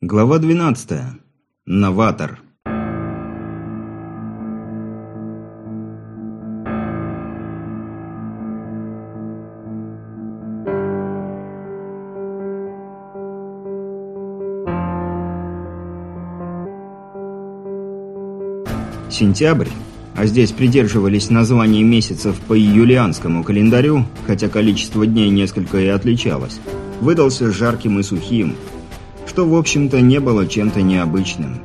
Глава 12. Новатор. Сентябрь, а здесь придерживались названий месяцев по юлианскому календарю, хотя количество дней несколько и отличалось, выдался жарким и сухим – что, в общем-то, не было чем-то необычным.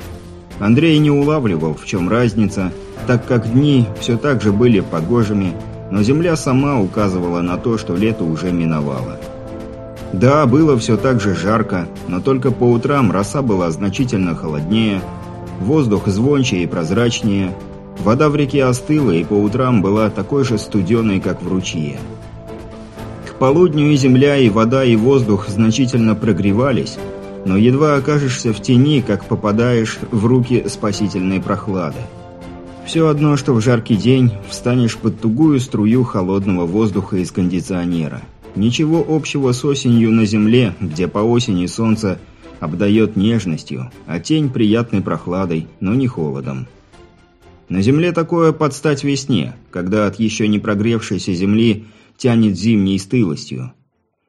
Андрей не улавливал, в чем разница, так как дни все так же были погожими, но земля сама указывала на то, что лето уже миновало. Да, было все так же жарко, но только по утрам роса была значительно холоднее, воздух звонче и прозрачнее, вода в реке остыла и по утрам была такой же студеной, как в ручье. К полудню и земля, и вода, и воздух значительно прогревались, но едва окажешься в тени, как попадаешь в руки спасительной прохлады. Все одно, что в жаркий день встанешь под тугую струю холодного воздуха из кондиционера. Ничего общего с осенью на земле, где по осени солнце обдает нежностью, а тень приятной прохладой, но не холодом. На земле такое под стать весне, когда от еще не прогревшейся земли тянет зимней стылостью.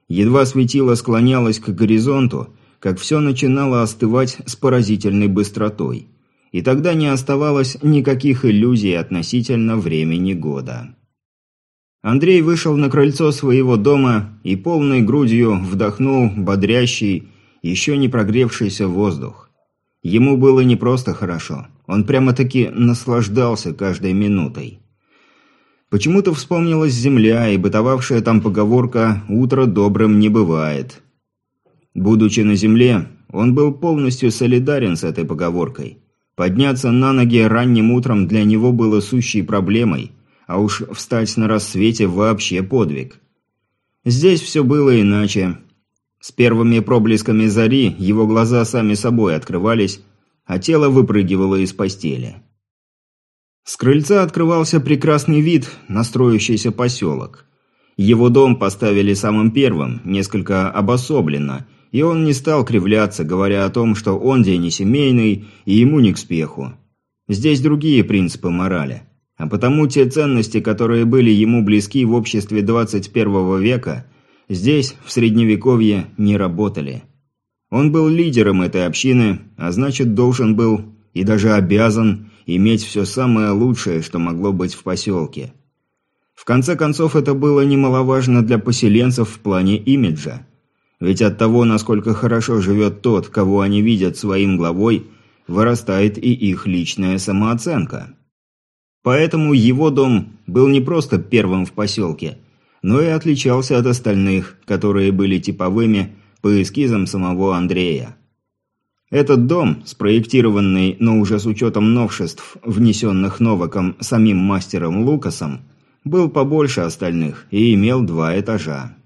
Едва светило склонялось к горизонту, как все начинало остывать с поразительной быстротой. И тогда не оставалось никаких иллюзий относительно времени года. Андрей вышел на крыльцо своего дома и полной грудью вдохнул бодрящий, еще не прогревшийся воздух. Ему было не просто хорошо, он прямо-таки наслаждался каждой минутой. Почему-то вспомнилась земля и бытовавшая там поговорка «утро добрым не бывает», Будучи на земле, он был полностью солидарен с этой поговоркой. Подняться на ноги ранним утром для него было сущей проблемой, а уж встать на рассвете вообще подвиг. Здесь все было иначе. С первыми проблесками зари его глаза сами собой открывались, а тело выпрыгивало из постели. С крыльца открывался прекрасный вид на строящийся поселок. Его дом поставили самым первым, несколько обособленно, и он не стал кривляться, говоря о том, что он день не семейный и ему не к спеху. Здесь другие принципы морали. А потому те ценности, которые были ему близки в обществе 21 века, здесь, в Средневековье, не работали. Он был лидером этой общины, а значит должен был и даже обязан иметь все самое лучшее, что могло быть в поселке. В конце концов, это было немаловажно для поселенцев в плане имиджа. Ведь от того, насколько хорошо живет тот, кого они видят своим главой, вырастает и их личная самооценка. Поэтому его дом был не просто первым в поселке, но и отличался от остальных, которые были типовыми по эскизам самого Андрея. Этот дом, спроектированный, но уже с учетом новшеств, внесенных Новаком самим мастером Лукасом, был побольше остальных и имел два этажа.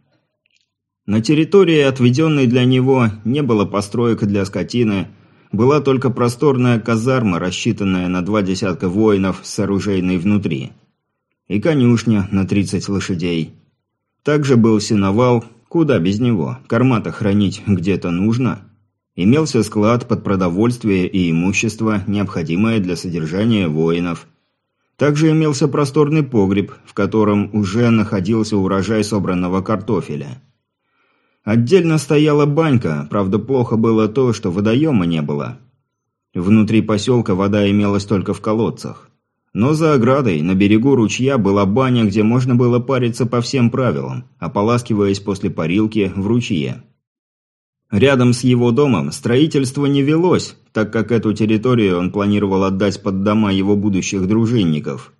На территории, отведенной для него, не было построек для скотины, была только просторная казарма, рассчитанная на два десятка воинов с оружейной внутри. И конюшня на 30 лошадей. Также был сеновал, куда без него, корма-то хранить где-то нужно. Имелся склад под продовольствие и имущество, необходимое для содержания воинов. Также имелся просторный погреб, в котором уже находился урожай собранного картофеля. Отдельно стояла банька, правда плохо было то, что водоема не было. Внутри поселка вода имелась только в колодцах. Но за оградой, на берегу ручья, была баня, где можно было париться по всем правилам, ополаскиваясь после парилки в ручье. Рядом с его домом строительство не велось, так как эту территорию он планировал отдать под дома его будущих дружинников.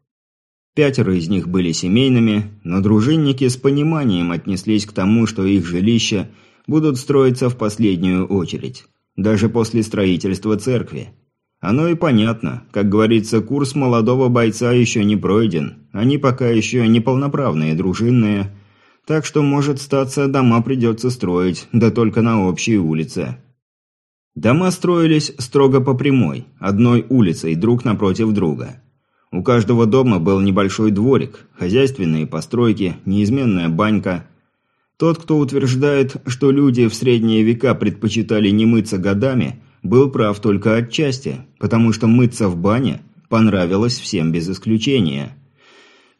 Пятеро из них были семейными, но дружинники с пониманием отнеслись к тому, что их жилища будут строиться в последнюю очередь, даже после строительства церкви. Оно и понятно, как говорится, курс молодого бойца еще не пройден, они пока еще не полноправные дружинные, так что, может статься, дома придется строить, да только на общей улице. Дома строились строго по прямой, одной улицей друг напротив друга – у каждого дома был небольшой дворик, хозяйственные постройки, неизменная банька. Тот, кто утверждает, что люди в средние века предпочитали не мыться годами, был прав только отчасти, потому что мыться в бане понравилось всем без исключения.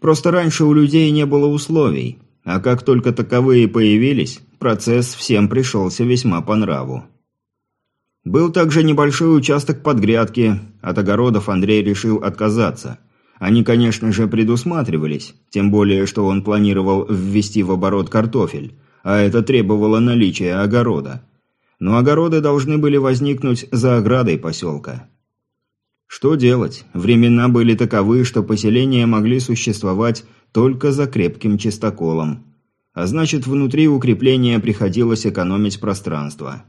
Просто раньше у людей не было условий, а как только таковые появились, процесс всем пришелся весьма по нраву. Был также небольшой участок под грядки, от огородов Андрей решил отказаться. Они, конечно же, предусматривались, тем более, что он планировал ввести в оборот картофель, а это требовало наличия огорода. Но огороды должны были возникнуть за оградой поселка. Что делать? Времена были таковы, что поселения могли существовать только за крепким чистоколом. А значит, внутри укрепления приходилось экономить пространство.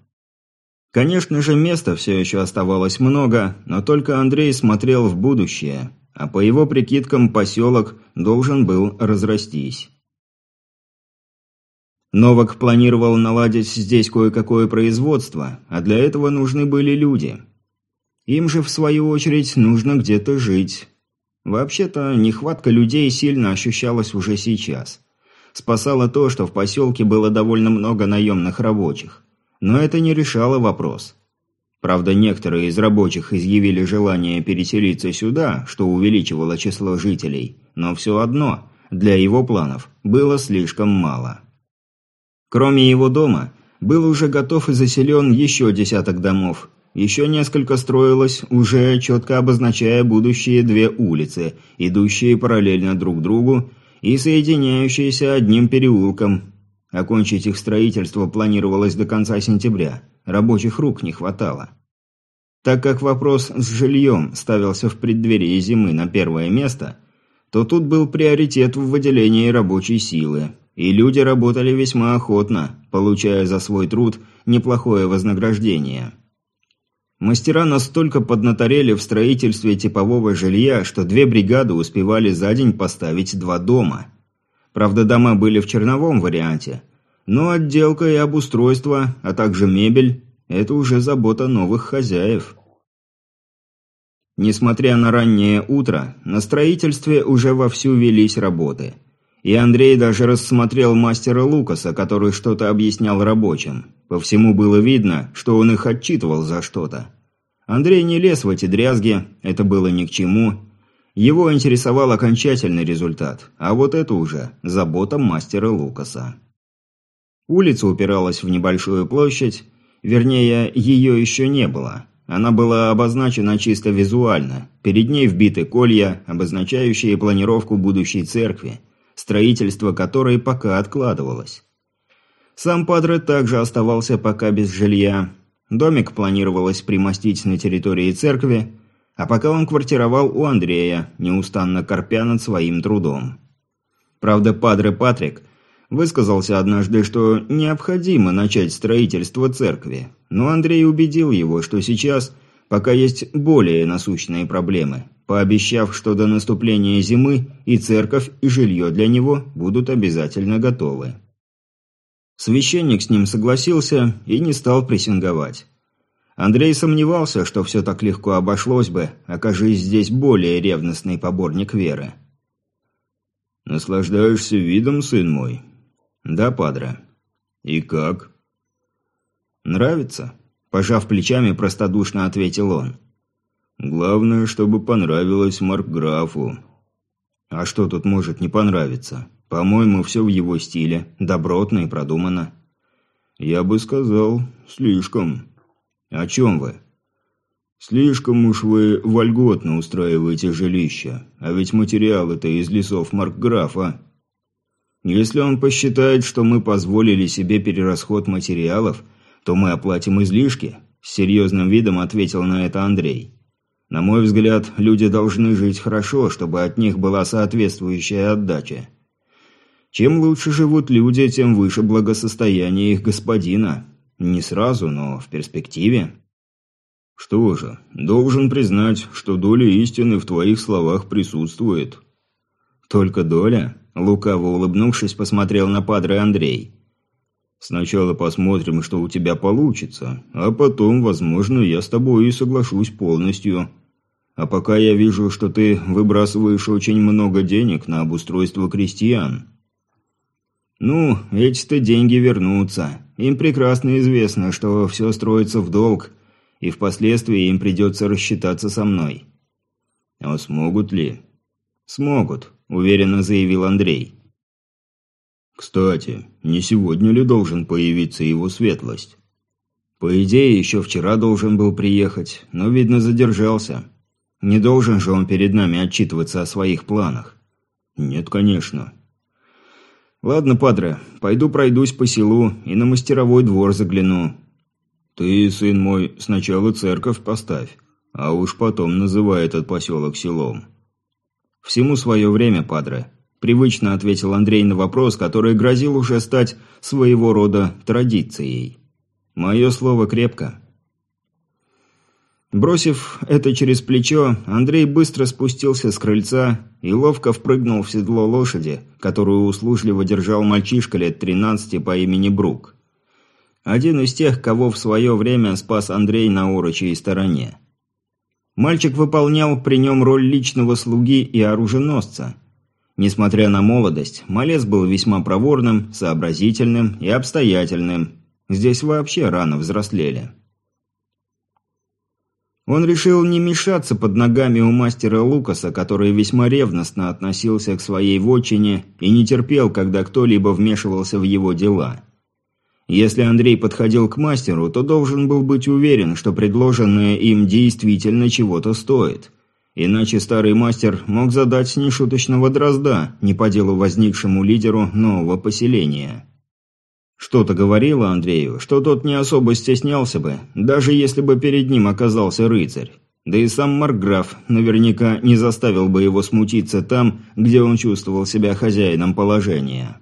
Конечно же, места все еще оставалось много, но только Андрей смотрел в будущее, а по его прикидкам поселок должен был разрастись. Новак планировал наладить здесь кое-какое производство, а для этого нужны были люди. Им же, в свою очередь, нужно где-то жить. Вообще-то, нехватка людей сильно ощущалась уже сейчас. Спасало то, что в поселке было довольно много наемных рабочих. Но это не решало вопрос. Правда, некоторые из рабочих изъявили желание переселиться сюда, что увеличивало число жителей, но все одно, для его планов было слишком мало. Кроме его дома, был уже готов и заселен еще десяток домов. Еще несколько строилось, уже четко обозначая будущие две улицы, идущие параллельно друг другу и соединяющиеся одним переулком. Окончить их строительство планировалось до конца сентября, рабочих рук не хватало. Так как вопрос с жильем ставился в преддверии зимы на первое место, то тут был приоритет в выделении рабочей силы, и люди работали весьма охотно, получая за свой труд неплохое вознаграждение. Мастера настолько поднаторели в строительстве типового жилья, что две бригады успевали за день поставить два дома. Правда, дома были в черновом варианте, но отделка и обустройство, а также мебель – это уже забота новых хозяев. Несмотря на раннее утро, на строительстве уже вовсю велись работы – и Андрей даже рассмотрел мастера Лукаса, который что-то объяснял рабочим. По всему было видно, что он их отчитывал за что-то. Андрей не лез в эти дрязги, это было ни к чему. Его интересовал окончательный результат, а вот это уже забота мастера Лукаса. Улица упиралась в небольшую площадь, вернее, ее еще не было. Она была обозначена чисто визуально. Перед ней вбиты колья, обозначающие планировку будущей церкви – строительство которой пока откладывалось. Сам Падре также оставался пока без жилья. Домик планировалось примостить на территории церкви, а пока он квартировал у Андрея, неустанно корпя над своим трудом. Правда, Падре Патрик высказался однажды, что необходимо начать строительство церкви, но Андрей убедил его, что сейчас пока есть более насущные проблемы – пообещав, что до наступления зимы и церковь, и жилье для него будут обязательно готовы. Священник с ним согласился и не стал прессинговать. Андрей сомневался, что все так легко обошлось бы, окажись здесь более ревностный поборник веры. «Наслаждаешься видом, сын мой?» «Да, падре». «И как?» «Нравится?» – пожав плечами, простодушно ответил он. Главное, чтобы понравилось Маркграфу. А что тут может не понравиться? По-моему, все в его стиле, добротно и продумано. Я бы сказал, слишком. О чем вы? Слишком уж вы вольготно устраиваете жилища, а ведь материалы-то из лесов Маркграфа. Если он посчитает, что мы позволили себе перерасход материалов, то мы оплатим излишки, с серьезным видом ответил на это Андрей. На мой взгляд, люди должны жить хорошо, чтобы от них была соответствующая отдача. Чем лучше живут люди, тем выше благосостояние их господина. Не сразу, но в перспективе. Что же, должен признать, что доля истины в твоих словах присутствует. Только доля? Лукаво улыбнувшись, посмотрел на падре Андрей. Сначала посмотрим, что у тебя получится, а потом, возможно, я с тобой и соглашусь полностью. А пока я вижу, что ты выбрасываешь очень много денег на обустройство крестьян. Ну, эти-то деньги вернутся. Им прекрасно известно, что все строится в долг. и впоследствии им придется рассчитаться со мной. А смогут ли? Смогут, уверенно заявил Андрей. Кстати, не сегодня ли должен появиться его светлость? По идее, еще вчера должен был приехать, но, видно, задержался. Не должен же он перед нами отчитываться о своих планах. Нет, конечно. Ладно, падре, пойду пройдусь по селу и на мастеровой двор загляну. Ты, сын мой, сначала церковь поставь, а уж потом называй этот поселок селом. Всему свое время, падре. Привычно ответил Андрей на вопрос, который грозил уже стать своего рода традицией. Мое слово крепко. Бросив это через плечо, Андрей быстро спустился с крыльца и ловко впрыгнул в седло лошади, которую услужливо держал мальчишка лет 13 по имени Брук. Один из тех, кого в свое время спас Андрей на урочей стороне. Мальчик выполнял при нем роль личного слуги и оруженосца. Несмотря на молодость, малец был весьма проворным, сообразительным и обстоятельным. Здесь вообще рано взрослели. Он решил не мешаться под ногами у мастера Лукаса, который весьма ревностно относился к своей вотчине и не терпел, когда кто-либо вмешивался в его дела. Если Андрей подходил к мастеру, то должен был быть уверен, что предложенное им действительно чего-то стоит. Иначе старый мастер мог задать нешуточного дрозда, не по делу возникшему лидеру нового поселения. Что-то говорило Андрею, что тот не особо стеснялся бы, даже если бы перед ним оказался рыцарь. Да и сам Маркграф наверняка не заставил бы его смутиться там, где он чувствовал себя хозяином положения.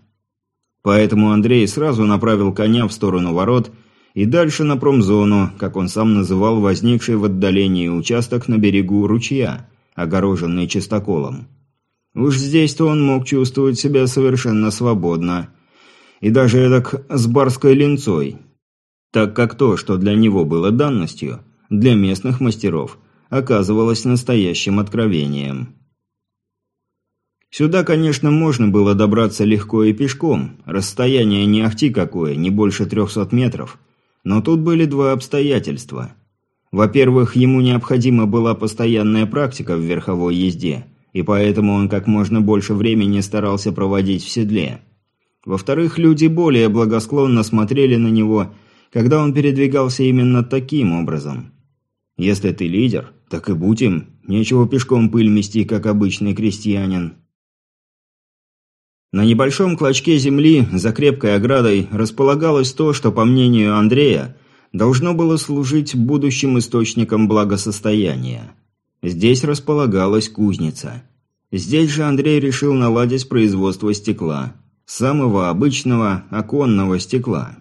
Поэтому Андрей сразу направил коня в сторону ворот и дальше на промзону, как он сам называл возникший в отдалении участок на берегу ручья, огороженный чистоколом. Уж здесь-то он мог чувствовать себя совершенно свободно – и даже эдак с барской линцой. Так как то, что для него было данностью, для местных мастеров, оказывалось настоящим откровением. Сюда, конечно, можно было добраться легко и пешком, расстояние не ахти какое, не больше трехсот метров. Но тут были два обстоятельства. Во-первых, ему необходима была постоянная практика в верховой езде, и поэтому он как можно больше времени старался проводить в седле. Во-вторых, люди более благосклонно смотрели на него, когда он передвигался именно таким образом. Если ты лидер, так и будь им, нечего пешком пыль мести, как обычный крестьянин. На небольшом клочке земли, за крепкой оградой, располагалось то, что, по мнению Андрея, должно было служить будущим источником благосостояния. Здесь располагалась кузница. Здесь же Андрей решил наладить производство стекла – самого обычного оконного стекла.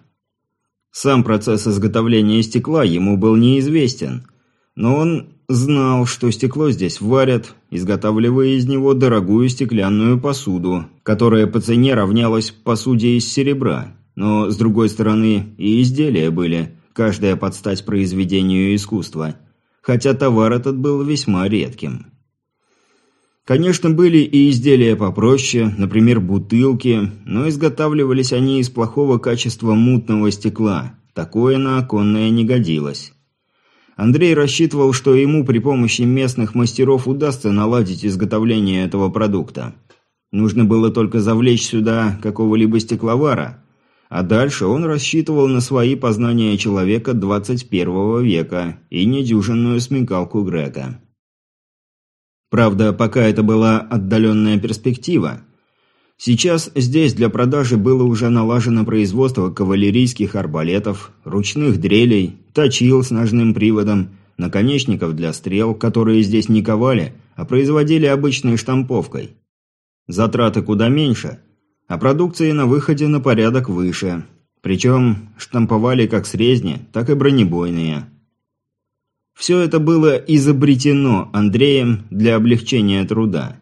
Сам процесс изготовления стекла ему был неизвестен, но он знал, что стекло здесь варят, изготавливая из него дорогую стеклянную посуду, которая по цене равнялась посуде из серебра. Но, с другой стороны, и изделия были, каждое под стать произведению искусства, хотя товар этот был весьма редким. Конечно, были и изделия попроще, например, бутылки, но изготавливались они из плохого качества мутного стекла. Такое на оконное не годилось. Андрей рассчитывал, что ему при помощи местных мастеров удастся наладить изготовление этого продукта. Нужно было только завлечь сюда какого-либо стекловара, а дальше он рассчитывал на свои познания человека 21 века и недюжинную смекалку Грека. Правда, пока это была отдаленная перспектива. Сейчас здесь для продажи было уже налажено производство кавалерийских арбалетов, ручных дрелей, точил с ножным приводом, наконечников для стрел, которые здесь не ковали, а производили обычной штамповкой. Затраты куда меньше, а продукции на выходе на порядок выше. Причем штамповали как срезни, так и бронебойные. Все это было изобретено Андреем для облегчения труда.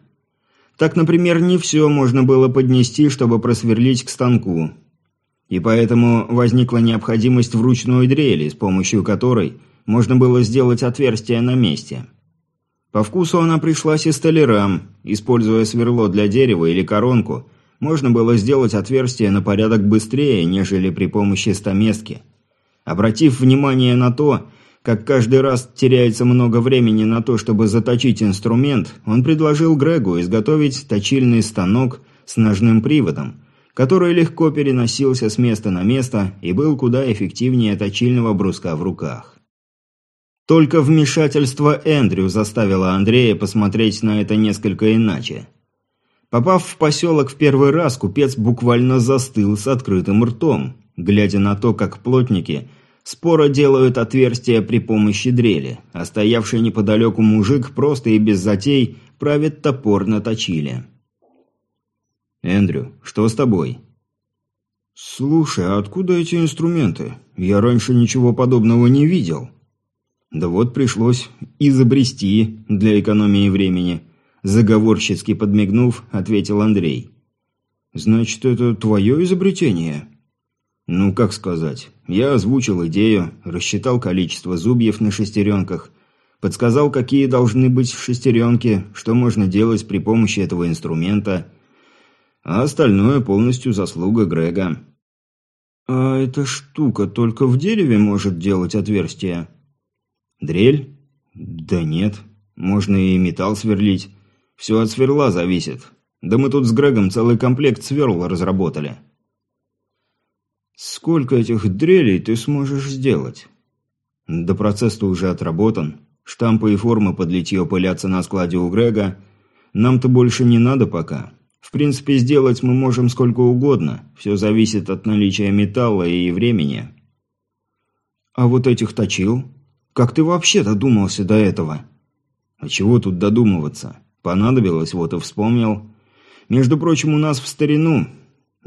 Так, например, не все можно было поднести, чтобы просверлить к станку. И поэтому возникла необходимость в ручной дрели, с помощью которой можно было сделать отверстие на месте. По вкусу она пришлась и столярам. Используя сверло для дерева или коронку, можно было сделать отверстие на порядок быстрее, нежели при помощи стамески. Обратив внимание на то, как каждый раз теряется много времени на то, чтобы заточить инструмент, он предложил Грегу изготовить точильный станок с ножным приводом, который легко переносился с места на место и был куда эффективнее точильного бруска в руках. Только вмешательство Эндрю заставило Андрея посмотреть на это несколько иначе. Попав в поселок в первый раз, купец буквально застыл с открытым ртом, глядя на то, как плотники споро делают отверстия при помощи дрели, а стоявший неподалеку мужик просто и без затей правит топор на точиле. «Эндрю, что с тобой?» «Слушай, а откуда эти инструменты? Я раньше ничего подобного не видел». «Да вот пришлось изобрести для экономии времени», заговорщицки подмигнув, ответил Андрей. «Значит, это твое изобретение?» Ну, как сказать. Я озвучил идею, рассчитал количество зубьев на шестеренках, подсказал, какие должны быть шестеренки, что можно делать при помощи этого инструмента, а остальное полностью заслуга Грега. «А эта штука только в дереве может делать отверстия?» «Дрель?» «Да нет. Можно и металл сверлить. Все от сверла зависит. Да мы тут с Грегом целый комплект сверл разработали». Сколько этих дрелей ты сможешь сделать? Да процесс-то уже отработан. Штампы и формы под литье пылятся на складе у Грега. Нам-то больше не надо пока. В принципе, сделать мы можем сколько угодно. Все зависит от наличия металла и времени. А вот этих точил? Как ты вообще додумался до этого? А чего тут додумываться? Понадобилось, вот и вспомнил. Между прочим, у нас в старину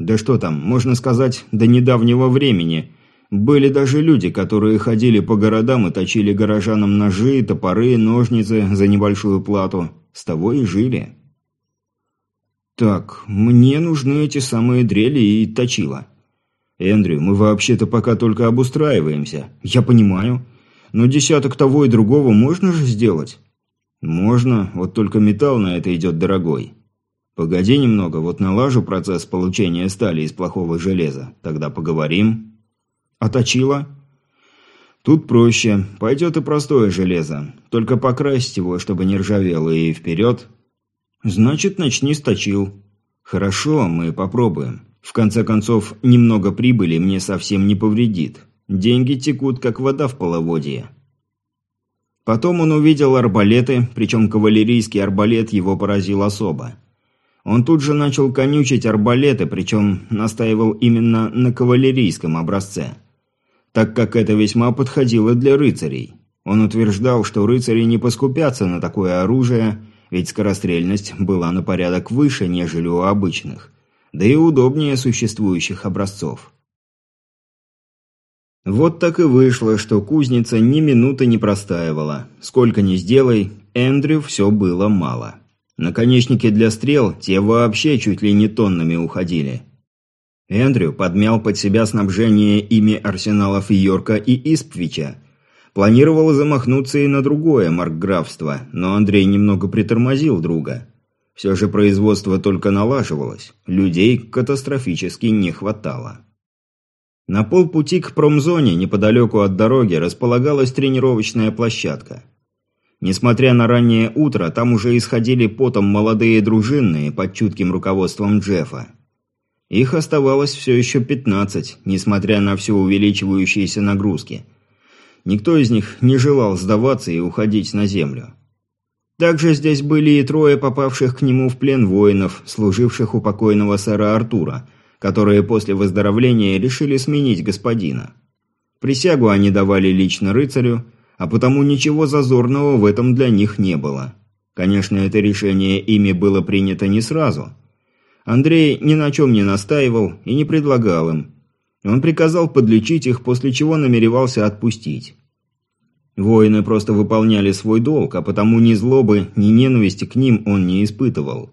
да что там, можно сказать, до недавнего времени. Были даже люди, которые ходили по городам и точили горожанам ножи, топоры, ножницы за небольшую плату. С того и жили. Так, мне нужны эти самые дрели и точила. Эндрю, мы вообще-то пока только обустраиваемся. Я понимаю. Но десяток того и другого можно же сделать? Можно, вот только металл на это идет дорогой. «Погоди немного, вот налажу процесс получения стали из плохого железа. Тогда поговорим». «А точила?» «Тут проще. Пойдет и простое железо. Только покрасить его, чтобы не ржавело, и вперед». «Значит, начни с точил». «Хорошо, мы попробуем. В конце концов, немного прибыли мне совсем не повредит. Деньги текут, как вода в половодье». Потом он увидел арбалеты, причем кавалерийский арбалет его поразил особо. Он тут же начал конючить арбалеты, причем настаивал именно на кавалерийском образце, так как это весьма подходило для рыцарей. Он утверждал, что рыцари не поскупятся на такое оружие, ведь скорострельность была на порядок выше, нежели у обычных, да и удобнее существующих образцов. Вот так и вышло, что кузница ни минуты не простаивала. Сколько ни сделай, Эндрю все было мало. Наконечники для стрел, те вообще чуть ли не тоннами уходили. Эндрю подмял под себя снабжение ими арсеналов Йорка и Испвича. Планировал замахнуться и на другое маркграфство, но Андрей немного притормозил друга. Все же производство только налаживалось, людей катастрофически не хватало. На полпути к промзоне, неподалеку от дороги, располагалась тренировочная площадка. Несмотря на раннее утро, там уже исходили потом молодые дружинные под чутким руководством Джеффа. Их оставалось все еще 15, несмотря на все увеличивающиеся нагрузки. Никто из них не желал сдаваться и уходить на землю. Также здесь были и трое попавших к нему в плен воинов, служивших у покойного сэра Артура, которые после выздоровления решили сменить господина. Присягу они давали лично рыцарю – а потому ничего зазорного в этом для них не было. Конечно, это решение ими было принято не сразу. Андрей ни на чем не настаивал и не предлагал им. Он приказал подлечить их, после чего намеревался отпустить. Воины просто выполняли свой долг, а потому ни злобы, ни ненависти к ним он не испытывал.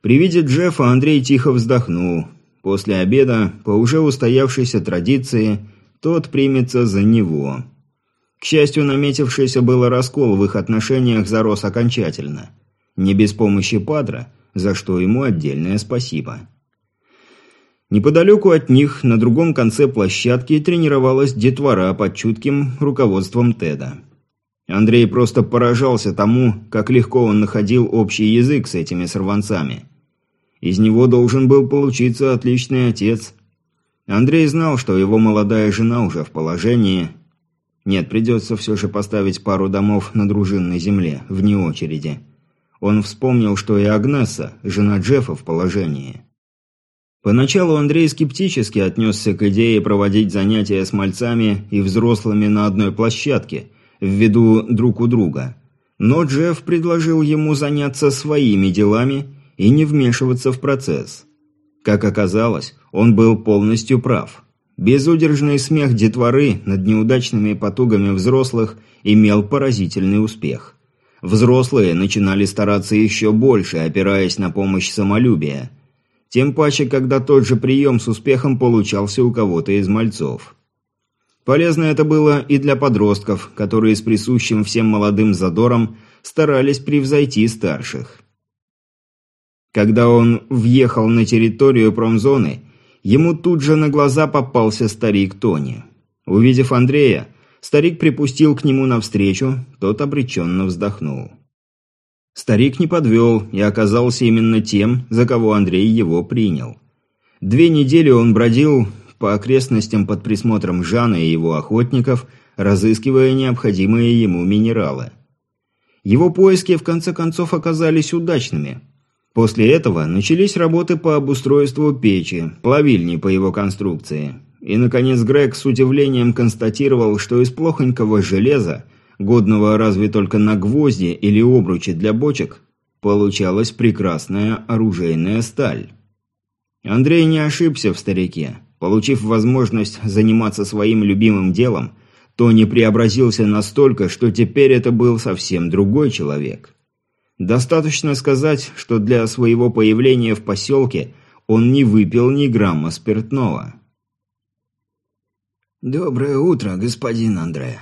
При виде Джеффа Андрей тихо вздохнул. После обеда, по уже устоявшейся традиции, тот примется за него. К счастью, наметившийся было раскол в их отношениях зарос окончательно. Не без помощи Падра, за что ему отдельное спасибо. Неподалеку от них, на другом конце площадки, тренировалась детвора под чутким руководством Теда. Андрей просто поражался тому, как легко он находил общий язык с этими сорванцами. Из него должен был получиться отличный отец. Андрей знал, что его молодая жена уже в положении. Нет, придется все же поставить пару домов на дружинной земле, вне очереди. Он вспомнил, что и Агнеса, жена Джеффа, в положении. Поначалу Андрей скептически отнесся к идее проводить занятия с мальцами и взрослыми на одной площадке, в виду друг у друга. Но Джефф предложил ему заняться своими делами и не вмешиваться в процесс. Как оказалось, он был полностью прав. Безудержный смех детворы над неудачными потугами взрослых имел поразительный успех. Взрослые начинали стараться еще больше, опираясь на помощь самолюбия – тем паче, когда тот же прием с успехом получался у кого-то из мальцов. Полезно это было и для подростков, которые с присущим всем молодым задором старались превзойти старших. Когда он въехал на территорию промзоны, ему тут же на глаза попался старик Тони. Увидев Андрея, старик припустил к нему навстречу, тот обреченно вздохнул. Старик не подвел и оказался именно тем, за кого Андрей его принял. Две недели он бродил по окрестностям под присмотром Жана и его охотников, разыскивая необходимые ему минералы. Его поиски в конце концов оказались удачными. После этого начались работы по обустройству печи, плавильни по его конструкции. И, наконец, Грег с удивлением констатировал, что из плохонького железа годного разве только на гвозди или обручи для бочек, получалась прекрасная оружейная сталь. Андрей не ошибся в старике. Получив возможность заниматься своим любимым делом, Тони преобразился настолько, что теперь это был совсем другой человек. Достаточно сказать, что для своего появления в поселке он не выпил ни грамма спиртного. «Доброе утро, господин Андре»,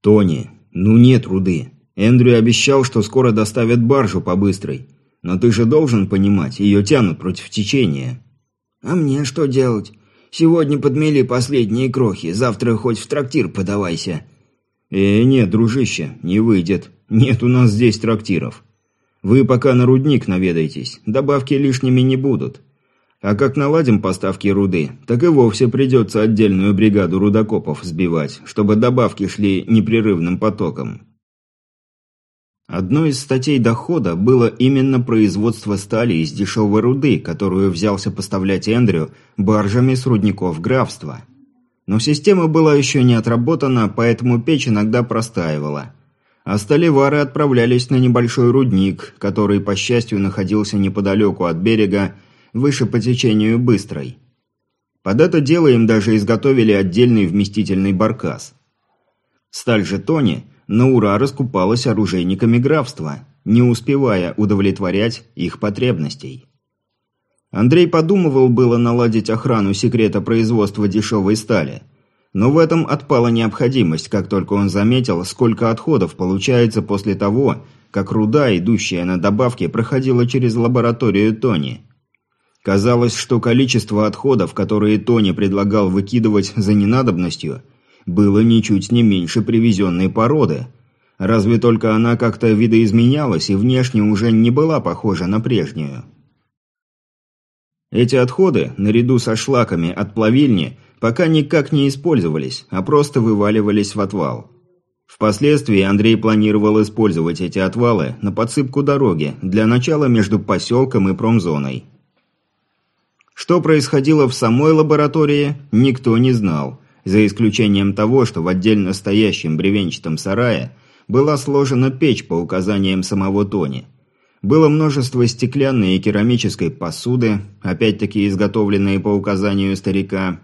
«Тони, ну нет руды. Эндрю обещал, что скоро доставят баржу по быстрой. Но ты же должен понимать, ее тянут против течения». «А мне что делать? Сегодня подмели последние крохи, завтра хоть в трактир подавайся». «Э, нет, дружище, не выйдет. Нет у нас здесь трактиров. Вы пока на рудник наведайтесь, добавки лишними не будут. А как наладим поставки руды, так и вовсе придется отдельную бригаду рудокопов сбивать, чтобы добавки шли непрерывным потоком. Одной из статей дохода было именно производство стали из дешевой руды, которую взялся поставлять Эндрю баржами с рудников графства. Но система была еще не отработана, поэтому печь иногда простаивала. А сталевары отправлялись на небольшой рудник, который, по счастью, находился неподалеку от берега выше по течению Быстрой. Под это дело им даже изготовили отдельный вместительный баркас. Сталь же Тони на ура раскупалась оружейниками графства, не успевая удовлетворять их потребностей. Андрей подумывал было наладить охрану секрета производства дешевой стали, но в этом отпала необходимость, как только он заметил, сколько отходов получается после того, как руда, идущая на добавки, проходила через лабораторию Тони. Казалось, что количество отходов, которые Тони предлагал выкидывать за ненадобностью, было ничуть не меньше привезенной породы. Разве только она как-то видоизменялась и внешне уже не была похожа на прежнюю. Эти отходы, наряду со шлаками от плавильни, пока никак не использовались, а просто вываливались в отвал. Впоследствии Андрей планировал использовать эти отвалы на подсыпку дороги для начала между поселком и промзоной. Что происходило в самой лаборатории, никто не знал, за исключением того, что в отдельно стоящем бревенчатом сарае была сложена печь по указаниям самого Тони. Было множество стеклянной и керамической посуды, опять-таки изготовленные по указанию старика.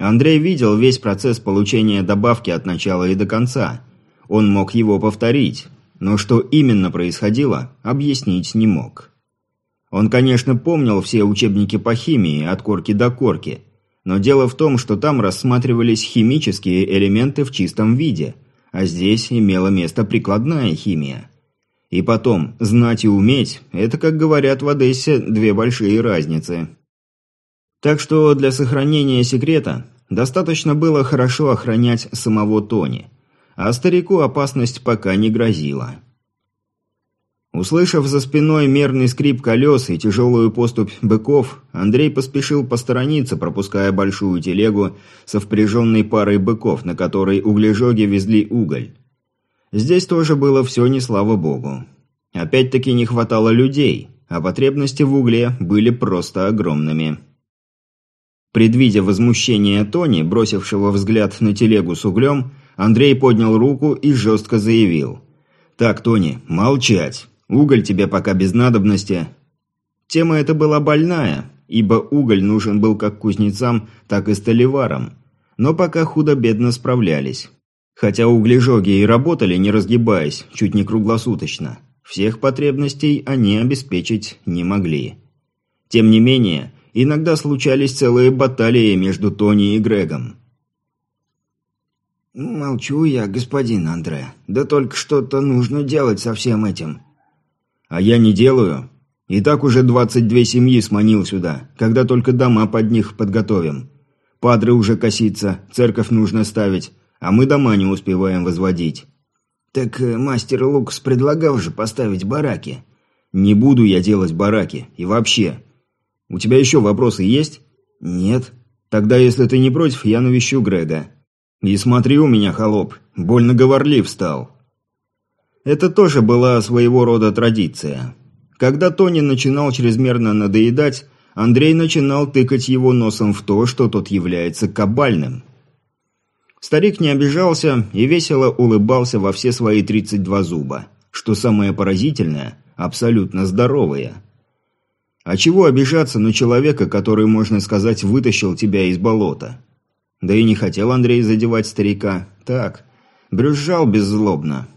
Андрей видел весь процесс получения добавки от начала и до конца. Он мог его повторить, но что именно происходило, объяснить не мог. Он, конечно, помнил все учебники по химии, от корки до корки, но дело в том, что там рассматривались химические элементы в чистом виде, а здесь имела место прикладная химия. И потом, знать и уметь – это, как говорят в Одессе, две большие разницы. Так что для сохранения секрета достаточно было хорошо охранять самого Тони, а старику опасность пока не грозила. Услышав за спиной мерный скрип колес и тяжелую поступь быков, Андрей поспешил посторониться, пропуская большую телегу со впряженной парой быков, на которой углежоги везли уголь. Здесь тоже было все не слава богу. Опять-таки не хватало людей, а потребности в угле были просто огромными. Предвидя возмущение Тони, бросившего взгляд на телегу с углем, Андрей поднял руку и жестко заявил. «Так, Тони, молчать!» Уголь тебе пока без надобности. Тема эта была больная, ибо уголь нужен был как кузнецам, так и столеварам. Но пока худо-бедно справлялись. Хотя углежоги и работали, не разгибаясь, чуть не круглосуточно. Всех потребностей они обеспечить не могли. Тем не менее, иногда случались целые баталии между Тони и Грегом. «Молчу я, господин Андре. Да только что-то нужно делать со всем этим. А я не делаю. И так уже двадцать две семьи сманил сюда, когда только дома под них подготовим. Падры уже косится, церковь нужно ставить, а мы дома не успеваем возводить. Так э, мастер Лукас предлагал же поставить бараки. Не буду я делать бараки. И вообще. У тебя еще вопросы есть? Нет. Тогда, если ты не против, я навещу Грега. И смотри у меня, холоп, больно говорлив стал. Это тоже была своего рода традиция. Когда Тони начинал чрезмерно надоедать, Андрей начинал тыкать его носом в то, что тот является кабальным. Старик не обижался и весело улыбался во все свои 32 зуба, что самое поразительное, абсолютно здоровые. А чего обижаться на человека, который, можно сказать, вытащил тебя из болота? Да и не хотел Андрей задевать старика. Так, брюзжал беззлобно.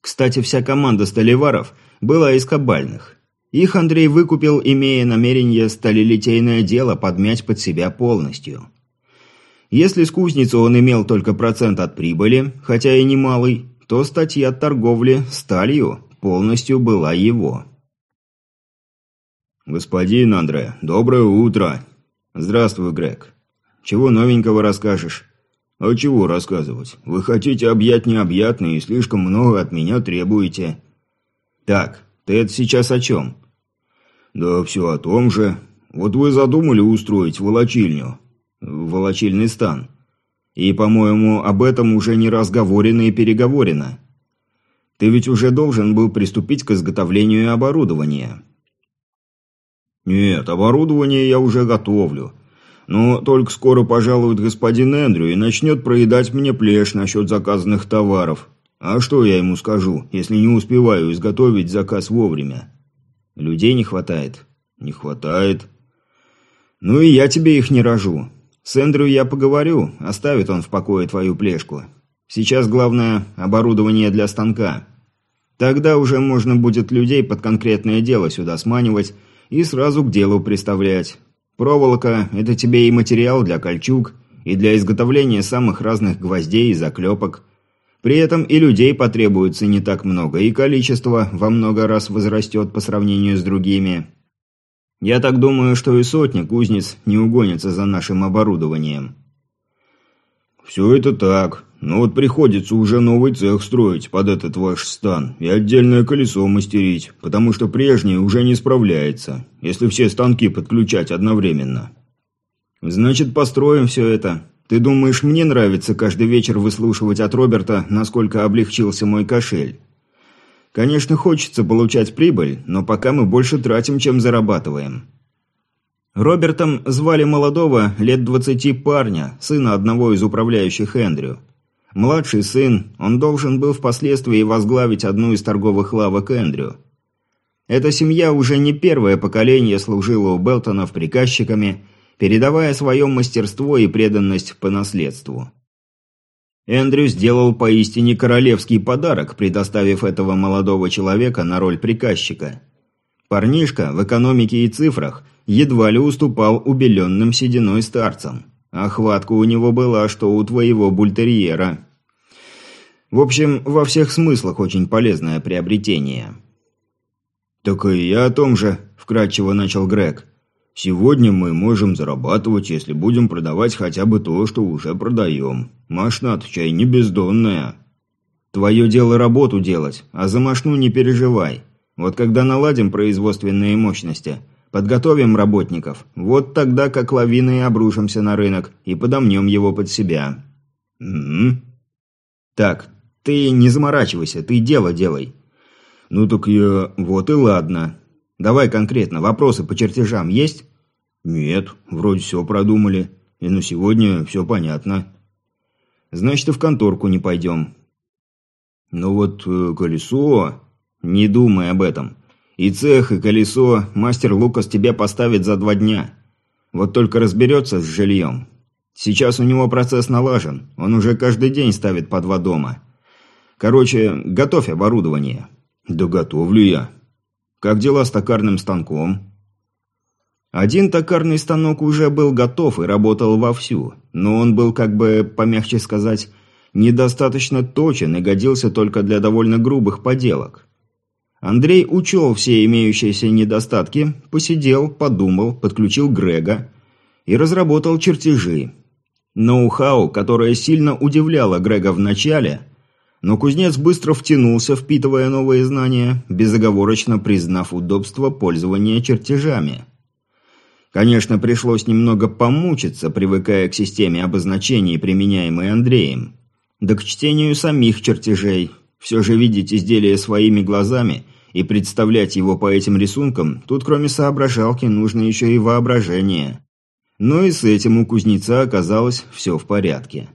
Кстати, вся команда столеваров была из кабальных. Их Андрей выкупил, имея намерение сталелитейное дело подмять под себя полностью. Если с кузницы он имел только процент от прибыли, хотя и немалый, то статья торговли сталью полностью была его. «Господин Андре, доброе утро!» «Здравствуй, Грег. Чего новенького расскажешь?» «А чего рассказывать? Вы хотите объять необъятное и слишком много от меня требуете». «Так, ты это сейчас о чем?» «Да все о том же. Вот вы задумали устроить волочильню». «Волочильный стан. И, по-моему, об этом уже не разговорено и переговорено. Ты ведь уже должен был приступить к изготовлению оборудования». «Нет, оборудование я уже готовлю. Но только скоро пожалует господин Эндрю и начнет проедать мне плешь насчет заказанных товаров. А что я ему скажу, если не успеваю изготовить заказ вовремя? Людей не хватает. Не хватает. Ну и я тебе их не рожу. С Эндрю я поговорю, оставит он в покое твою плешку. Сейчас главное – оборудование для станка. Тогда уже можно будет людей под конкретное дело сюда сманивать и сразу к делу приставлять. Проволока – это тебе и материал для кольчуг, и для изготовления самых разных гвоздей и заклепок. При этом и людей потребуется не так много, и количество во много раз возрастет по сравнению с другими. Я так думаю, что и сотни кузнец не угонятся за нашим оборудованием. «Все это так. Но вот приходится уже новый цех строить под этот ваш стан и отдельное колесо мастерить, потому что прежний уже не справляется, если все станки подключать одновременно». «Значит, построим все это. Ты думаешь, мне нравится каждый вечер выслушивать от Роберта, насколько облегчился мой кошель?» «Конечно, хочется получать прибыль, но пока мы больше тратим, чем зарабатываем». Робертом звали молодого, лет двадцати парня, сына одного из управляющих Эндрю. Младший сын, он должен был впоследствии возглавить одну из торговых лавок Эндрю. Эта семья уже не первое поколение служила у Белтонов приказчиками, передавая свое мастерство и преданность по наследству. Эндрю сделал поистине королевский подарок, предоставив этого молодого человека на роль приказчика. Парнишка в экономике и цифрах едва ли уступал убеленным сединой старцам. Охватка у него была, что у твоего бультерьера. В общем, во всех смыслах очень полезное приобретение. «Так и я о том же», – вкратчиво начал Грег. Сегодня мы можем зарабатывать, если будем продавать хотя бы то, что уже продаем. Машна чай не бездонная. Твое дело работу делать, а за машну не переживай. Вот когда наладим производственные мощности, подготовим работников, вот тогда как лавиной обрушимся на рынок и подомнем его под себя. Угу. Так, ты не заморачивайся, ты дело делай. Ну так я... Вот и ладно. Давай конкретно, вопросы по чертежам есть? Нет, вроде все продумали. И на сегодня все понятно. Значит, и в конторку не пойдем. Ну вот э, колесо... Не думай об этом. И цех, и колесо мастер Лукас тебе поставит за два дня. Вот только разберется с жильем. Сейчас у него процесс налажен. Он уже каждый день ставит по два дома. Короче, готовь оборудование. Да готовлю я. Как дела с токарным станком? Один токарный станок уже был готов и работал вовсю, но он был, как бы, помягче сказать, недостаточно точен и годился только для довольно грубых поделок. Андрей учел все имеющиеся недостатки, посидел, подумал, подключил Грега и разработал чертежи. Ноу-хау, которое сильно удивляло Грега в начале, но кузнец быстро втянулся, впитывая новые знания, безоговорочно признав удобство пользования чертежами. Конечно, пришлось немного помучиться, привыкая к системе обозначений, применяемой Андреем. Да к чтению самих чертежей. Все же видеть изделие своими глазами и представлять его по этим рисункам, тут кроме соображалки нужно еще и воображение. Но и с этим у кузнеца оказалось все в порядке.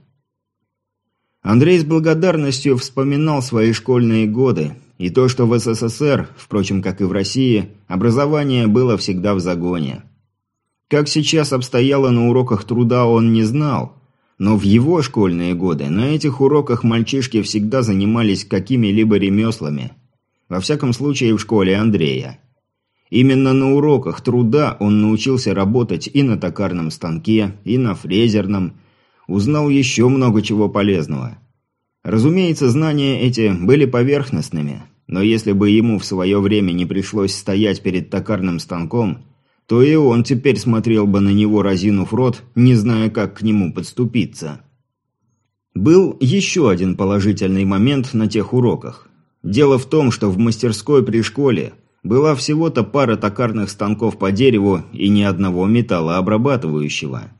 Андрей с благодарностью вспоминал свои школьные годы и то, что в СССР, впрочем, как и в России, образование было всегда в загоне. Как сейчас обстояло на уроках труда, он не знал, но в его школьные годы на этих уроках мальчишки всегда занимались какими-либо ремеслами – во всяком случае, в школе Андрея. Именно на уроках труда он научился работать и на токарном станке, и на фрезерном. Узнал еще много чего полезного. Разумеется, знания эти были поверхностными, но если бы ему в свое время не пришлось стоять перед токарным станком, то и он теперь смотрел бы на него, разинув рот, не зная, как к нему подступиться. Был еще один положительный момент на тех уроках. Дело в том, что в мастерской при школе была всего-то пара токарных станков по дереву и ни одного металлообрабатывающего.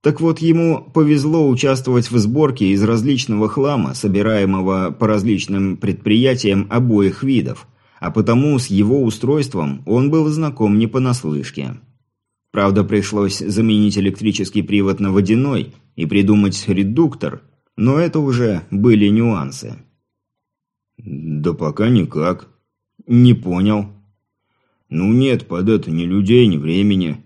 Так вот, ему повезло участвовать в сборке из различного хлама, собираемого по различным предприятиям обоих видов, а потому с его устройством он был знаком не понаслышке. Правда, пришлось заменить электрический привод на водяной и придумать редуктор, но это уже были нюансы. «Да пока никак». «Не понял». «Ну нет, под это ни людей, ни времени».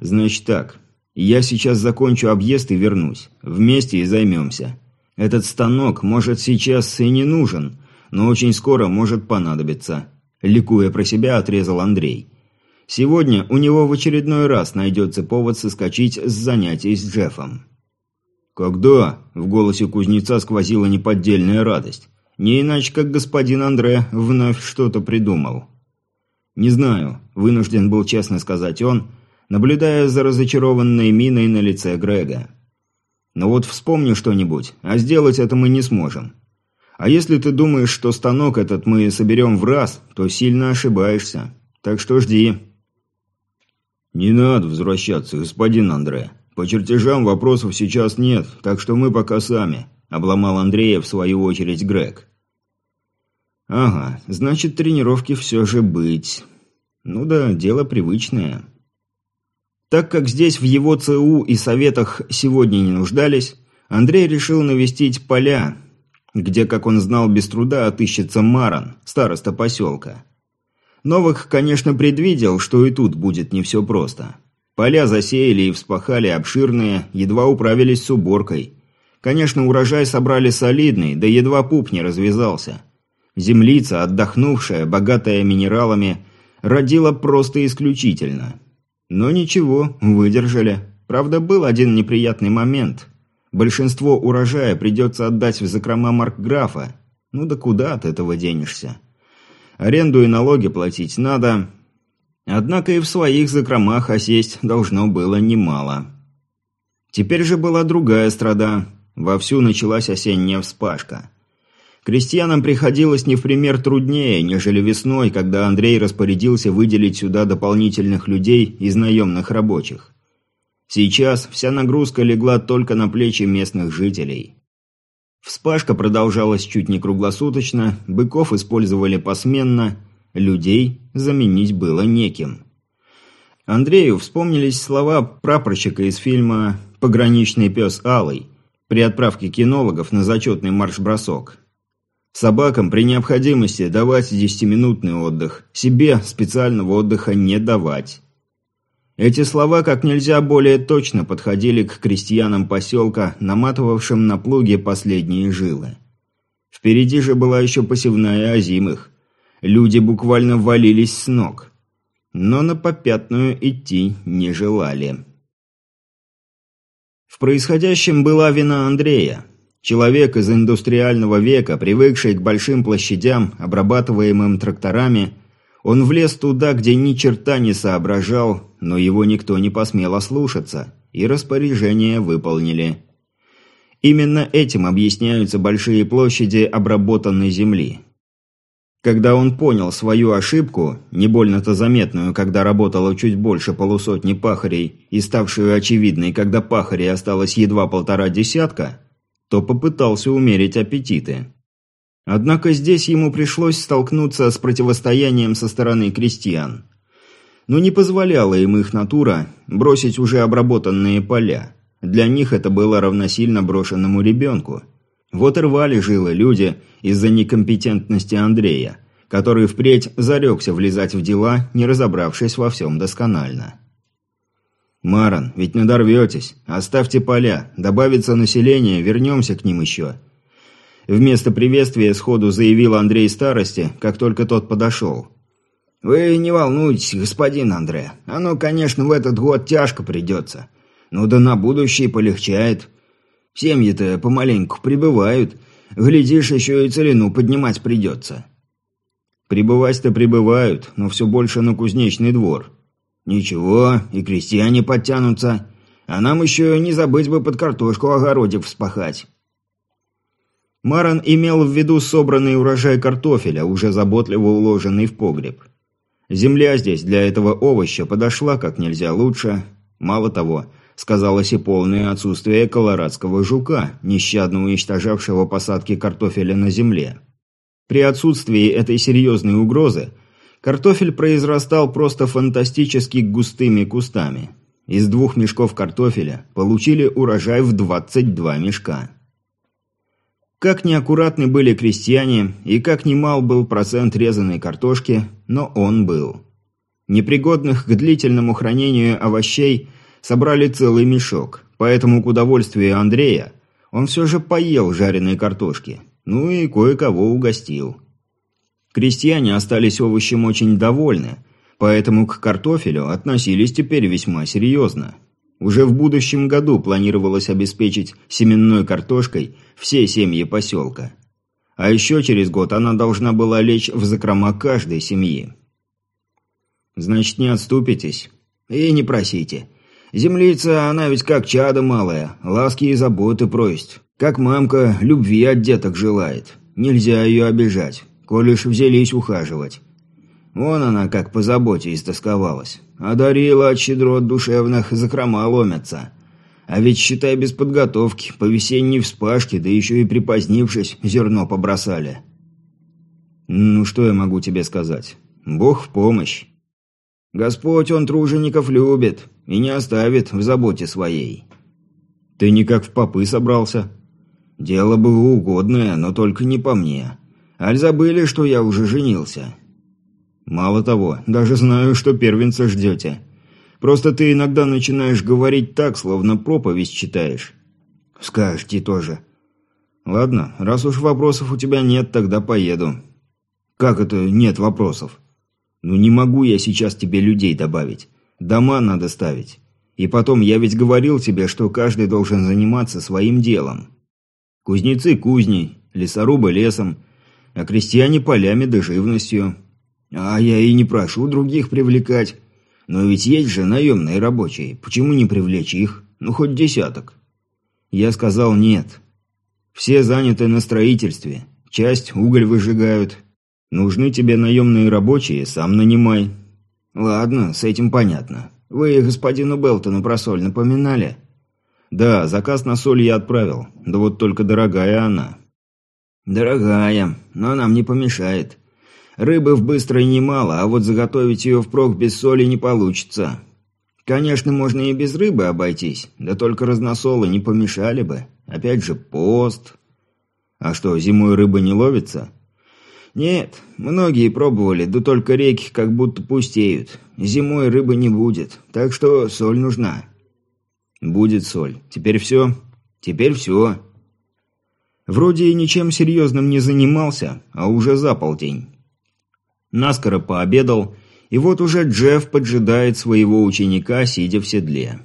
«Значит так, я сейчас закончу объезд и вернусь. Вместе и займемся. Этот станок, может, сейчас и не нужен, но очень скоро может понадобиться». Ликуя про себя, отрезал Андрей. Сегодня у него в очередной раз найдется повод соскочить с занятий с Джеффом. «Когда?» – в голосе кузнеца сквозила неподдельная радость. Не иначе, как господин Андре вновь что-то придумал. «Не знаю», – вынужден был честно сказать он, наблюдая за разочарованной миной на лице Грега. «Но вот вспомни что-нибудь, а сделать это мы не сможем. А если ты думаешь, что станок этот мы соберем в раз, то сильно ошибаешься. Так что жди». «Не надо возвращаться, господин Андре. По чертежам вопросов сейчас нет, так что мы пока сами», – обломал Андрея в свою очередь Грег. Ага, значит, тренировки все же быть. Ну да, дело привычное. Так как здесь в его ЦУ и советах сегодня не нуждались, Андрей решил навестить поля, где, как он знал, без труда отыщется Маран, староста поселка. Новых, конечно, предвидел, что и тут будет не все просто. Поля засеяли и вспахали обширные, едва управились с уборкой. Конечно, урожай собрали солидный, да едва пуп не развязался. Землица, отдохнувшая, богатая минералами, родила просто исключительно. Но ничего, выдержали. Правда, был один неприятный момент. Большинство урожая придется отдать в закрома маркграфа. Ну да куда от этого денешься? Аренду и налоги платить надо. Однако и в своих закромах осесть должно было немало. Теперь же была другая страда. Вовсю началась осенняя вспашка. Крестьянам приходилось не в пример труднее, нежели весной, когда Андрей распорядился выделить сюда дополнительных людей из наемных рабочих. Сейчас вся нагрузка легла только на плечи местных жителей. Вспашка продолжалась чуть не круглосуточно, быков использовали посменно, людей заменить было неким. Андрею вспомнились слова прапорщика из фильма «Пограничный пес Алый» при отправке кинологов на зачетный марш-бросок. Собакам при необходимости давать десятиминутный отдых, себе специального отдыха не давать. Эти слова как нельзя более точно подходили к крестьянам поселка, наматывавшим на плуге последние жилы. Впереди же была еще посевная озимых. Люди буквально валились с ног. Но на попятную идти не желали. В происходящем была вина Андрея. Человек из индустриального века, привыкший к большим площадям, обрабатываемым тракторами, он влез туда, где ни черта не соображал, но его никто не посмел ослушаться, и распоряжение выполнили. Именно этим объясняются большие площади обработанной земли. Когда он понял свою ошибку, не больно-то заметную, когда работало чуть больше полусотни пахарей, и ставшую очевидной, когда пахарей осталось едва полтора десятка, то попытался умерить аппетиты. Однако здесь ему пришлось столкнуться с противостоянием со стороны крестьян. Но не позволяла им их натура бросить уже обработанные поля. Для них это было равносильно брошенному ребенку. Вот и рвали жилы люди из-за некомпетентности Андрея, который впредь зарекся влезать в дела, не разобравшись во всем досконально. «Маран, ведь надорветесь. Оставьте поля. Добавится население, вернемся к ним еще». Вместо приветствия сходу заявил Андрей старости, как только тот подошел. «Вы не волнуйтесь, господин Андре. Оно, конечно, в этот год тяжко придется. Но да на будущее полегчает. Семьи-то помаленьку прибывают. Глядишь, еще и целину поднимать придется». «Прибывать-то прибывают, но все больше на кузнечный двор». «Ничего, и крестьяне подтянутся. А нам еще не забыть бы под картошку огородик вспахать». Маран имел в виду собранный урожай картофеля, уже заботливо уложенный в погреб. Земля здесь для этого овоща подошла как нельзя лучше. Мало того, сказалось и полное отсутствие колорадского жука, нещадно уничтожавшего посадки картофеля на земле. При отсутствии этой серьезной угрозы картофель произрастал просто фантастически густыми кустами. Из двух мешков картофеля получили урожай в 22 мешка. Как неаккуратны были крестьяне, и как немал был процент резаной картошки, но он был. Непригодных к длительному хранению овощей собрали целый мешок, поэтому к удовольствию Андрея он все же поел жареной картошки, ну и кое-кого угостил. Крестьяне остались овощем очень довольны, поэтому к картофелю относились теперь весьма серьезно. Уже в будущем году планировалось обеспечить семенной картошкой все семьи поселка. А еще через год она должна была лечь в закрома каждой семьи. «Значит, не отступитесь?» «И не просите. Землица, она ведь как чадо малая, ласки и заботы просит. Как мамка любви от деток желает. Нельзя ее обижать, коли ж взялись ухаживать. Вон она как по заботе истосковалась. Одарила от щедрот душевных, закрома ломятся. А ведь, считай, без подготовки, по весенней вспашке, да еще и припозднившись, зерно побросали. Ну, что я могу тебе сказать? Бог в помощь. Господь, он тружеников любит и не оставит в заботе своей. Ты никак в попы собрался? Дело было угодное, но только не по мне. Аль забыли, что я уже женился. Мало того, даже знаю, что первенца ждете. Просто ты иногда начинаешь говорить так, словно проповедь читаешь. Скажете тоже. Ладно, раз уж вопросов у тебя нет, тогда поеду. Как это нет вопросов? Ну не могу я сейчас тебе людей добавить. Дома надо ставить. И потом, я ведь говорил тебе, что каждый должен заниматься своим делом. Кузнецы кузней, лесорубы лесом, а крестьяне полями да живностью. А я и не прошу других привлекать. Но ведь есть же наемные рабочие. Почему не привлечь их? Ну, хоть десяток. Я сказал нет. Все заняты на строительстве. Часть уголь выжигают. Нужны тебе наемные рабочие, сам нанимай. Ладно, с этим понятно. Вы господину Белтону про соль напоминали? Да, заказ на соль я отправил. Да вот только дорогая она. Дорогая, но нам не помешает. Рыбы в быстрой немало, а вот заготовить ее впрок без соли не получится. Конечно, можно и без рыбы обойтись, да только разносолы не помешали бы. Опять же, пост. А что, зимой рыба не ловится? Нет, многие пробовали, да только реки как будто пустеют. Зимой рыбы не будет, так что соль нужна. Будет соль. Теперь все? Теперь все. Вроде и ничем серьезным не занимался, а уже за полдень. Наскоро пообедал, и вот уже Джефф поджидает своего ученика, сидя в седле.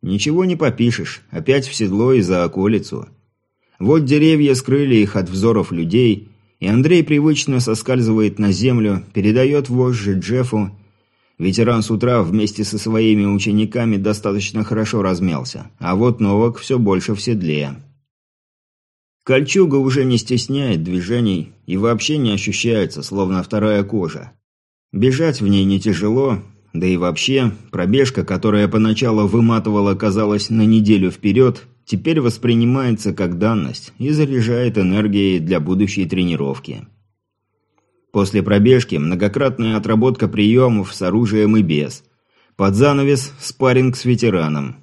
Ничего не попишешь, опять в седло и за околицу. Вот деревья скрыли их от взоров людей, и Андрей привычно соскальзывает на землю, передает вожжи Джеффу. Ветеран с утра вместе со своими учениками достаточно хорошо размялся, а вот Новак все больше в седле. Кольчуга уже не стесняет движений и вообще не ощущается, словно вторая кожа. Бежать в ней не тяжело, да и вообще, пробежка, которая поначалу выматывала, казалось, на неделю вперед, теперь воспринимается как данность и заряжает энергией для будущей тренировки. После пробежки многократная отработка приемов с оружием и без. Под занавес спарринг с ветераном.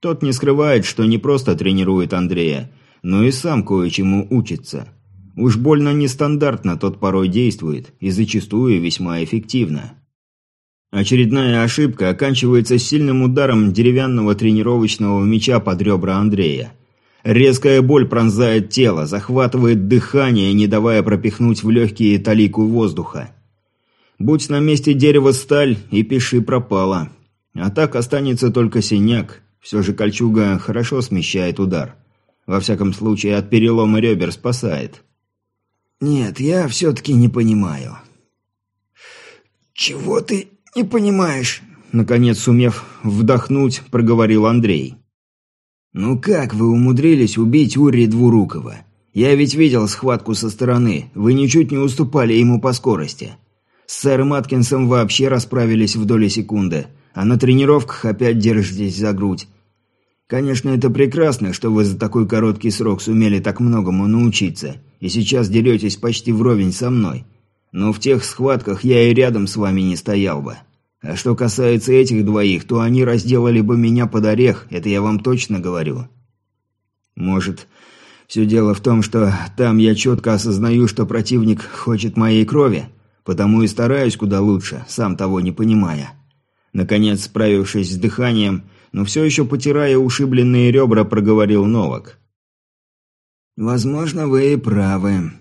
Тот не скрывает, что не просто тренирует Андрея, но и сам кое-чему учится. Уж больно нестандартно тот порой действует, и зачастую весьма эффективно. Очередная ошибка оканчивается сильным ударом деревянного тренировочного мяча под ребра Андрея. Резкая боль пронзает тело, захватывает дыхание, не давая пропихнуть в легкие талику воздуха. Будь на месте дерева сталь, и пиши пропала. А так останется только синяк. Все же кольчуга хорошо смещает удар. Во всяком случае, от перелома ребер спасает. «Нет, я все-таки не понимаю». «Чего ты не понимаешь?» Наконец, сумев вдохнуть, проговорил Андрей. «Ну как вы умудрились убить Ури Двурукова? Я ведь видел схватку со стороны, вы ничуть не уступали ему по скорости. С сэром Аткинсом вообще расправились в доли секунды, а на тренировках опять держитесь за грудь. Конечно, это прекрасно, что вы за такой короткий срок сумели так многому научиться, и сейчас деретесь почти вровень со мной. Но в тех схватках я и рядом с вами не стоял бы. А что касается этих двоих, то они разделали бы меня под орех, это я вам точно говорю. Может, все дело в том, что там я четко осознаю, что противник хочет моей крови, потому и стараюсь куда лучше, сам того не понимая. Наконец, справившись с дыханием, но все еще потирая ушибленные ребра, проговорил Новак. «Возможно, вы и правы.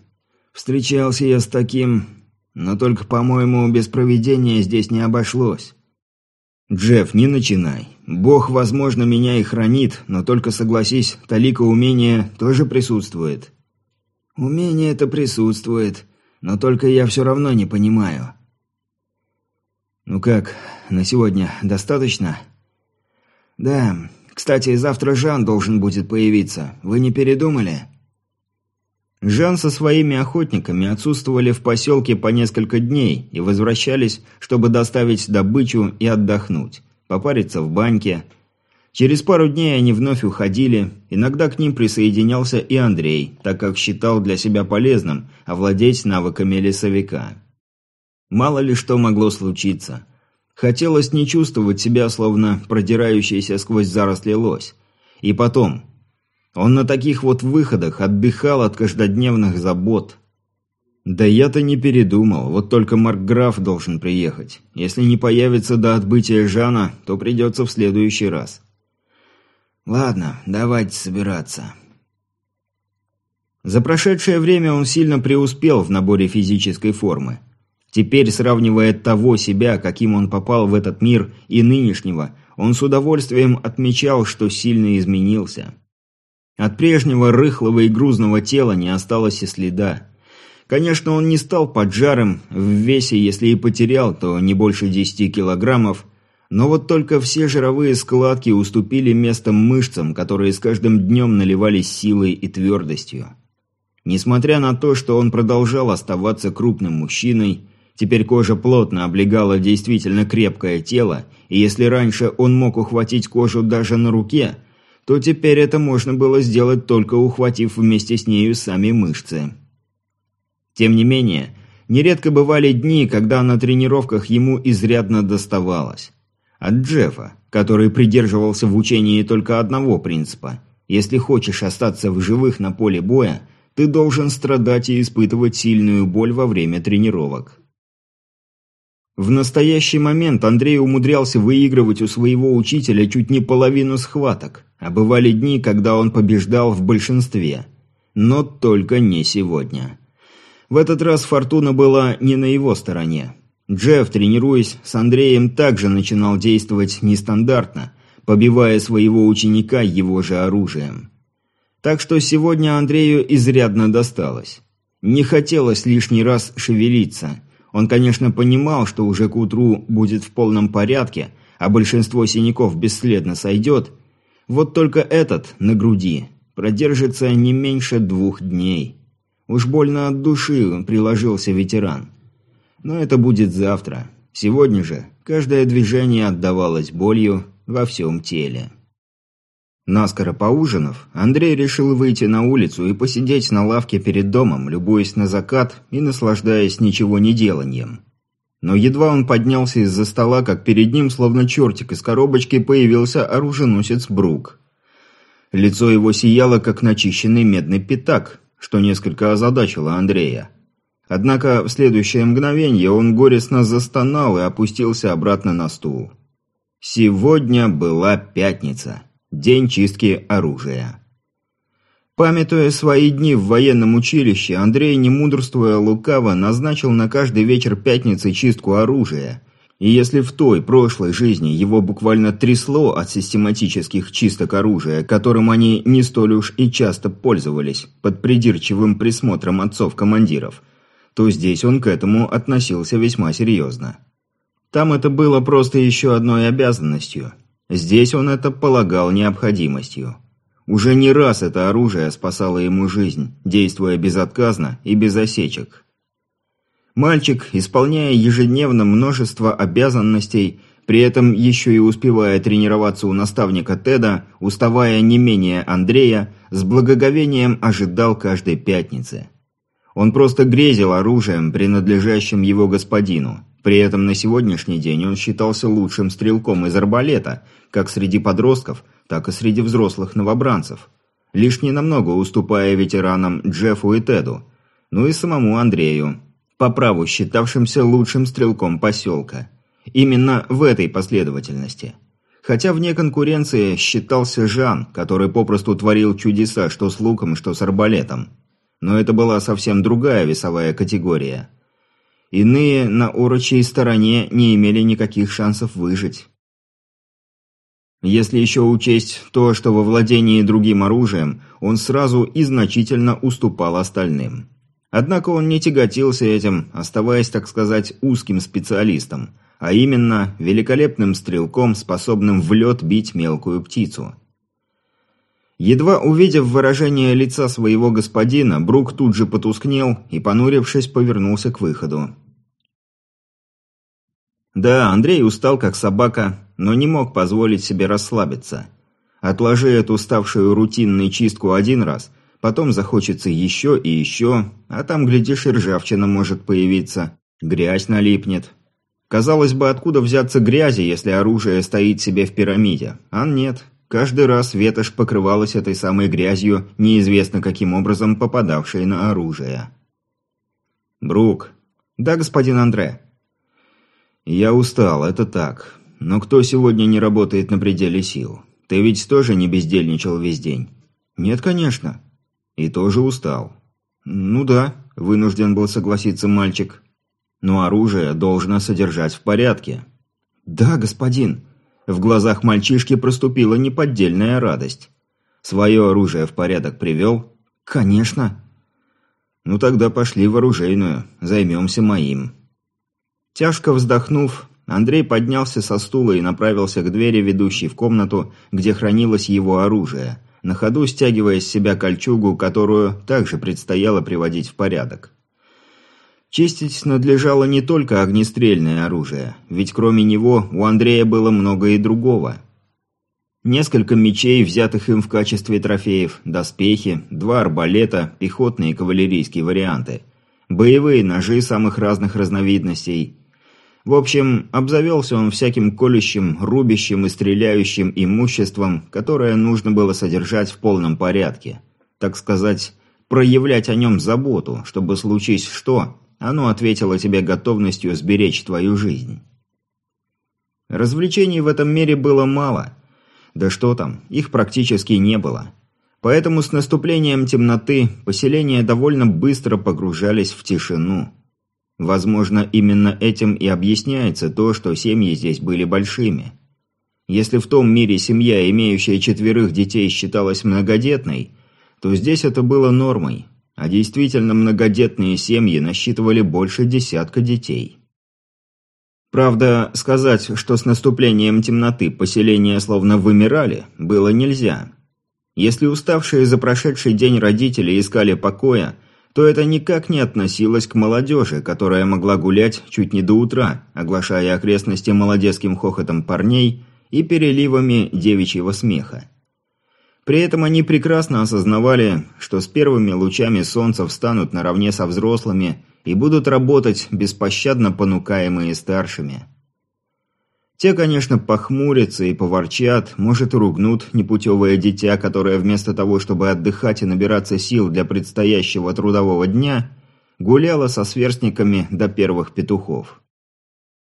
Встречался я с таким, но только, по-моему, без проведения здесь не обошлось». «Джефф, не начинай. Бог, возможно, меня и хранит, но только согласись, талика умения тоже присутствует». «Умение это присутствует, но только я все равно не понимаю». «Ну как, на сегодня достаточно?» «Да. Кстати, завтра Жан должен будет появиться. Вы не передумали?» Жан со своими охотниками отсутствовали в поселке по несколько дней и возвращались, чтобы доставить добычу и отдохнуть, попариться в баньке. Через пару дней они вновь уходили, иногда к ним присоединялся и Андрей, так как считал для себя полезным овладеть навыками лесовика. Мало ли что могло случиться – Хотелось не чувствовать себя, словно продирающийся сквозь заросли лось. И потом, он на таких вот выходах отдыхал от каждодневных забот. Да я-то не передумал, вот только Маркграф должен приехать. Если не появится до отбытия Жана, то придется в следующий раз. Ладно, давайте собираться. За прошедшее время он сильно преуспел в наборе физической формы. Теперь, сравнивая того себя, каким он попал в этот мир, и нынешнего, он с удовольствием отмечал, что сильно изменился. От прежнего рыхлого и грузного тела не осталось и следа. Конечно, он не стал поджаром, в весе, если и потерял, то не больше 10 килограммов, но вот только все жировые складки уступили место мышцам, которые с каждым днем наливались силой и твердостью. Несмотря на то, что он продолжал оставаться крупным мужчиной, теперь кожа плотно облегала действительно крепкое тело, и если раньше он мог ухватить кожу даже на руке, то теперь это можно было сделать только ухватив вместе с нею сами мышцы. Тем не менее, нередко бывали дни, когда на тренировках ему изрядно доставалось. От Джеффа, который придерживался в учении только одного принципа – если хочешь остаться в живых на поле боя – ты должен страдать и испытывать сильную боль во время тренировок. В настоящий момент Андрей умудрялся выигрывать у своего учителя чуть не половину схваток, а бывали дни, когда он побеждал в большинстве. Но только не сегодня. В этот раз фортуна была не на его стороне. Джефф, тренируясь с Андреем, также начинал действовать нестандартно, побивая своего ученика его же оружием. Так что сегодня Андрею изрядно досталось. Не хотелось лишний раз шевелиться. Он, конечно, понимал, что уже к утру будет в полном порядке, а большинство синяков бесследно сойдет. Вот только этот, на груди, продержится не меньше двух дней. Уж больно от души приложился ветеран. Но это будет завтра. Сегодня же каждое движение отдавалось болью во всем теле. Наскоро поужинав, Андрей решил выйти на улицу и посидеть на лавке перед домом, любуясь на закат и наслаждаясь ничего не деланием. Но едва он поднялся из-за стола, как перед ним, словно чертик из коробочки, появился оруженосец Брук. Лицо его сияло, как начищенный медный пятак, что несколько озадачило Андрея. Однако в следующее мгновение он горестно застонал и опустился обратно на стул. Сегодня была пятница. День чистки оружия. Памятуя свои дни в военном училище, Андрей, не мудрствуя лукаво, назначил на каждый вечер пятницы чистку оружия. И если в той, прошлой жизни его буквально трясло от систематических чисток оружия, которым они не столь уж и часто пользовались, под придирчивым присмотром отцов-командиров, то здесь он к этому относился весьма серьезно. Там это было просто еще одной обязанностью – Здесь он это полагал необходимостью. Уже не раз это оружие спасало ему жизнь, действуя безотказно и без осечек. Мальчик, исполняя ежедневно множество обязанностей, при этом еще и успевая тренироваться у наставника Теда, уставая не менее Андрея, с благоговением ожидал каждой пятницы. Он просто грезил оружием, принадлежащим его господину. При этом на сегодняшний день он считался лучшим стрелком из арбалета, как среди подростков, так и среди взрослых новобранцев. Лишь ненамного уступая ветеранам Джеффу и Теду, ну и самому Андрею, по праву считавшимся лучшим стрелком поселка. Именно в этой последовательности. Хотя вне конкуренции считался Жан, который попросту творил чудеса что с луком, что с арбалетом. Но это была совсем другая весовая категория – Иные на урочей стороне не имели никаких шансов выжить. Если еще учесть то, что во владении другим оружием он сразу и значительно уступал остальным. Однако он не тяготился этим, оставаясь, так сказать, узким специалистом, а именно великолепным стрелком, способным в лед бить мелкую птицу. Едва увидев выражение лица своего господина, Брук тут же потускнел и, понурившись, повернулся к выходу. Да, Андрей устал как собака, но не мог позволить себе расслабиться. Отложи эту ставшую рутинной чистку один раз, потом захочется еще и еще, а там, глядишь, и ржавчина может появиться, грязь налипнет. Казалось бы, откуда взяться грязи, если оружие стоит себе в пирамиде? А нет, Каждый раз ветошь покрывалась этой самой грязью, неизвестно каким образом попадавшей на оружие. «Брук». «Да, господин Андре». «Я устал, это так. Но кто сегодня не работает на пределе сил? Ты ведь тоже не бездельничал весь день?» «Нет, конечно». «И тоже устал?» «Ну да», – вынужден был согласиться мальчик. «Но оружие должно содержать в порядке». «Да, господин», в глазах мальчишки проступила неподдельная радость. «Свое оружие в порядок привел?» «Конечно». «Ну тогда пошли в оружейную, займемся моим». Тяжко вздохнув, Андрей поднялся со стула и направился к двери, ведущей в комнату, где хранилось его оружие, на ходу стягивая с себя кольчугу, которую также предстояло приводить в порядок. Чистить надлежало не только огнестрельное оружие, ведь кроме него у Андрея было много и другого. Несколько мечей, взятых им в качестве трофеев, доспехи, два арбалета, пехотные и кавалерийские варианты, боевые ножи самых разных разновидностей. В общем, обзавелся он всяким колющим, рубящим и стреляющим имуществом, которое нужно было содержать в полном порядке. Так сказать, проявлять о нем заботу, чтобы случись что, оно ответило тебе готовностью сберечь твою жизнь. Развлечений в этом мире было мало. Да что там, их практически не было. Поэтому с наступлением темноты поселения довольно быстро погружались в тишину. Возможно, именно этим и объясняется то, что семьи здесь были большими. Если в том мире семья, имеющая четверых детей, считалась многодетной, то здесь это было нормой, а действительно многодетные семьи насчитывали больше десятка детей. Правда, сказать, что с наступлением темноты поселения словно вымирали, было нельзя. Если уставшие за прошедший день родители искали покоя, то это никак не относилось к молодежи, которая могла гулять чуть не до утра, оглашая окрестности молодецким хохотом парней и переливами девичьего смеха. При этом они прекрасно осознавали, что с первыми лучами солнца встанут наравне со взрослыми и будут работать, беспощадно понукаемые старшими. Те, конечно, похмурятся и поворчат, может, ругнут непутевое дитя, которое вместо того, чтобы отдыхать и набираться сил для предстоящего трудового дня, гуляло со сверстниками до первых петухов.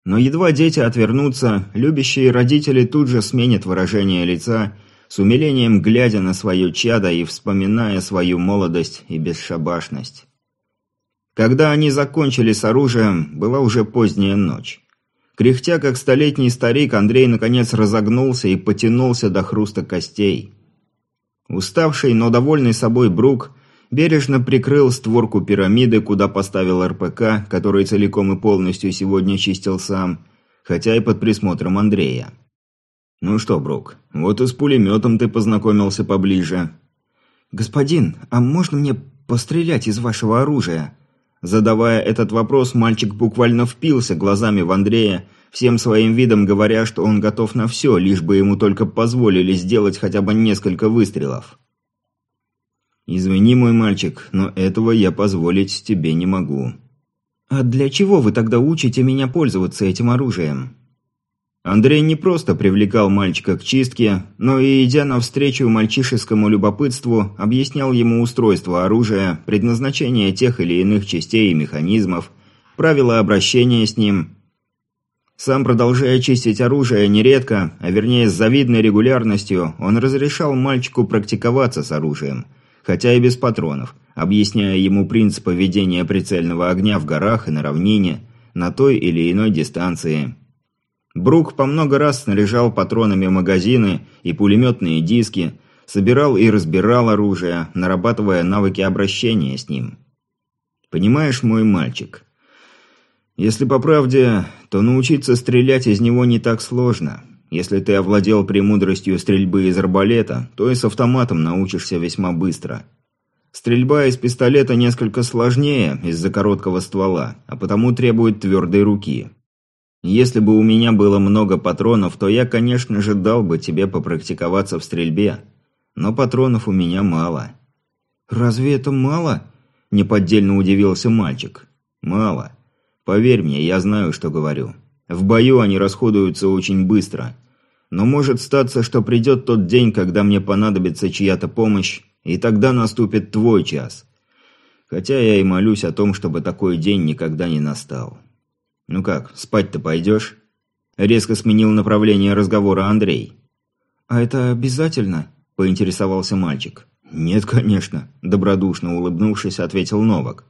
Но едва дети отвернутся, любящие родители тут же сменят выражение лица – с умилением глядя на свое чадо и вспоминая свою молодость и бесшабашность. Когда они закончили с оружием, была уже поздняя ночь. Кряхтя как столетний старик, Андрей наконец разогнулся и потянулся до хруста костей. Уставший, но довольный собой Брук бережно прикрыл створку пирамиды, куда поставил РПК, который целиком и полностью сегодня чистил сам, хотя и под присмотром Андрея. «Ну что, Брук, вот и с пулеметом ты познакомился поближе». «Господин, а можно мне пострелять из вашего оружия?» Задавая этот вопрос, мальчик буквально впился глазами в Андрея, всем своим видом говоря, что он готов на все, лишь бы ему только позволили сделать хотя бы несколько выстрелов. «Извини, мой мальчик, но этого я позволить тебе не могу». «А для чего вы тогда учите меня пользоваться этим оружием?» Андрей не просто привлекал мальчика к чистке, но и, идя навстречу мальчишескому любопытству, объяснял ему устройство оружия, предназначение тех или иных частей и механизмов, правила обращения с ним. Сам, продолжая чистить оружие нередко, а вернее с завидной регулярностью, он разрешал мальчику практиковаться с оружием, хотя и без патронов, объясняя ему принципы ведения прицельного огня в горах и на равнине, на той или иной дистанции – Брук по много раз снаряжал патронами магазины и пулеметные диски, собирал и разбирал оружие, нарабатывая навыки обращения с ним. «Понимаешь, мой мальчик, если по правде, то научиться стрелять из него не так сложно. Если ты овладел премудростью стрельбы из арбалета, то и с автоматом научишься весьма быстро». Стрельба из пистолета несколько сложнее из-за короткого ствола, а потому требует твердой руки. Если бы у меня было много патронов, то я, конечно же, дал бы тебе попрактиковаться в стрельбе. Но патронов у меня мало». «Разве это мало?» – неподдельно удивился мальчик. «Мало. Поверь мне, я знаю, что говорю. В бою они расходуются очень быстро. Но может статься, что придет тот день, когда мне понадобится чья-то помощь, и тогда наступит твой час. Хотя я и молюсь о том, чтобы такой день никогда не настал». «Ну как, спать-то пойдешь?» Резко сменил направление разговора Андрей. «А это обязательно?» – поинтересовался мальчик. «Нет, конечно», – добродушно улыбнувшись, ответил Новак.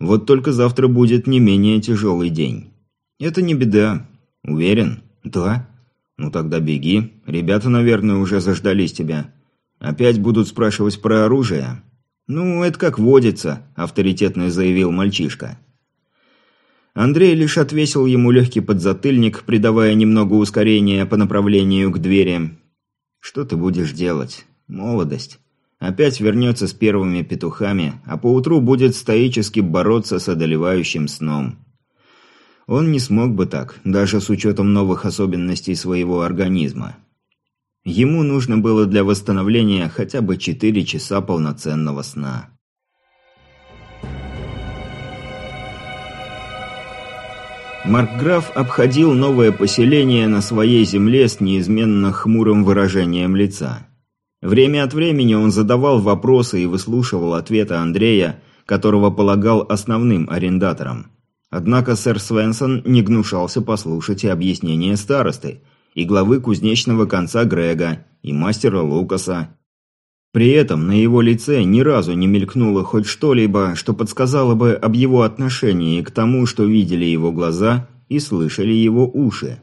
«Вот только завтра будет не менее тяжелый день». «Это не беда. Уверен?» «Да». «Ну тогда беги. Ребята, наверное, уже заждались тебя. Опять будут спрашивать про оружие?» «Ну, это как водится», – авторитетно заявил мальчишка. Андрей лишь отвесил ему легкий подзатыльник, придавая немного ускорения по направлению к двери. «Что ты будешь делать? Молодость. Опять вернется с первыми петухами, а поутру будет стоически бороться с одолевающим сном». Он не смог бы так, даже с учетом новых особенностей своего организма. Ему нужно было для восстановления хотя бы 4 часа полноценного сна. Маркграф обходил новое поселение на своей земле с неизменно хмурым выражением лица. Время от времени он задавал вопросы и выслушивал ответы Андрея, которого полагал основным арендатором. Однако сэр Свенсон не гнушался послушать и объяснения старосты, и главы кузнечного конца Грега, и мастера Лукаса. При этом на его лице ни разу не мелькнуло хоть что-либо, что подсказало бы об его отношении к тому, что видели его глаза и слышали его уши.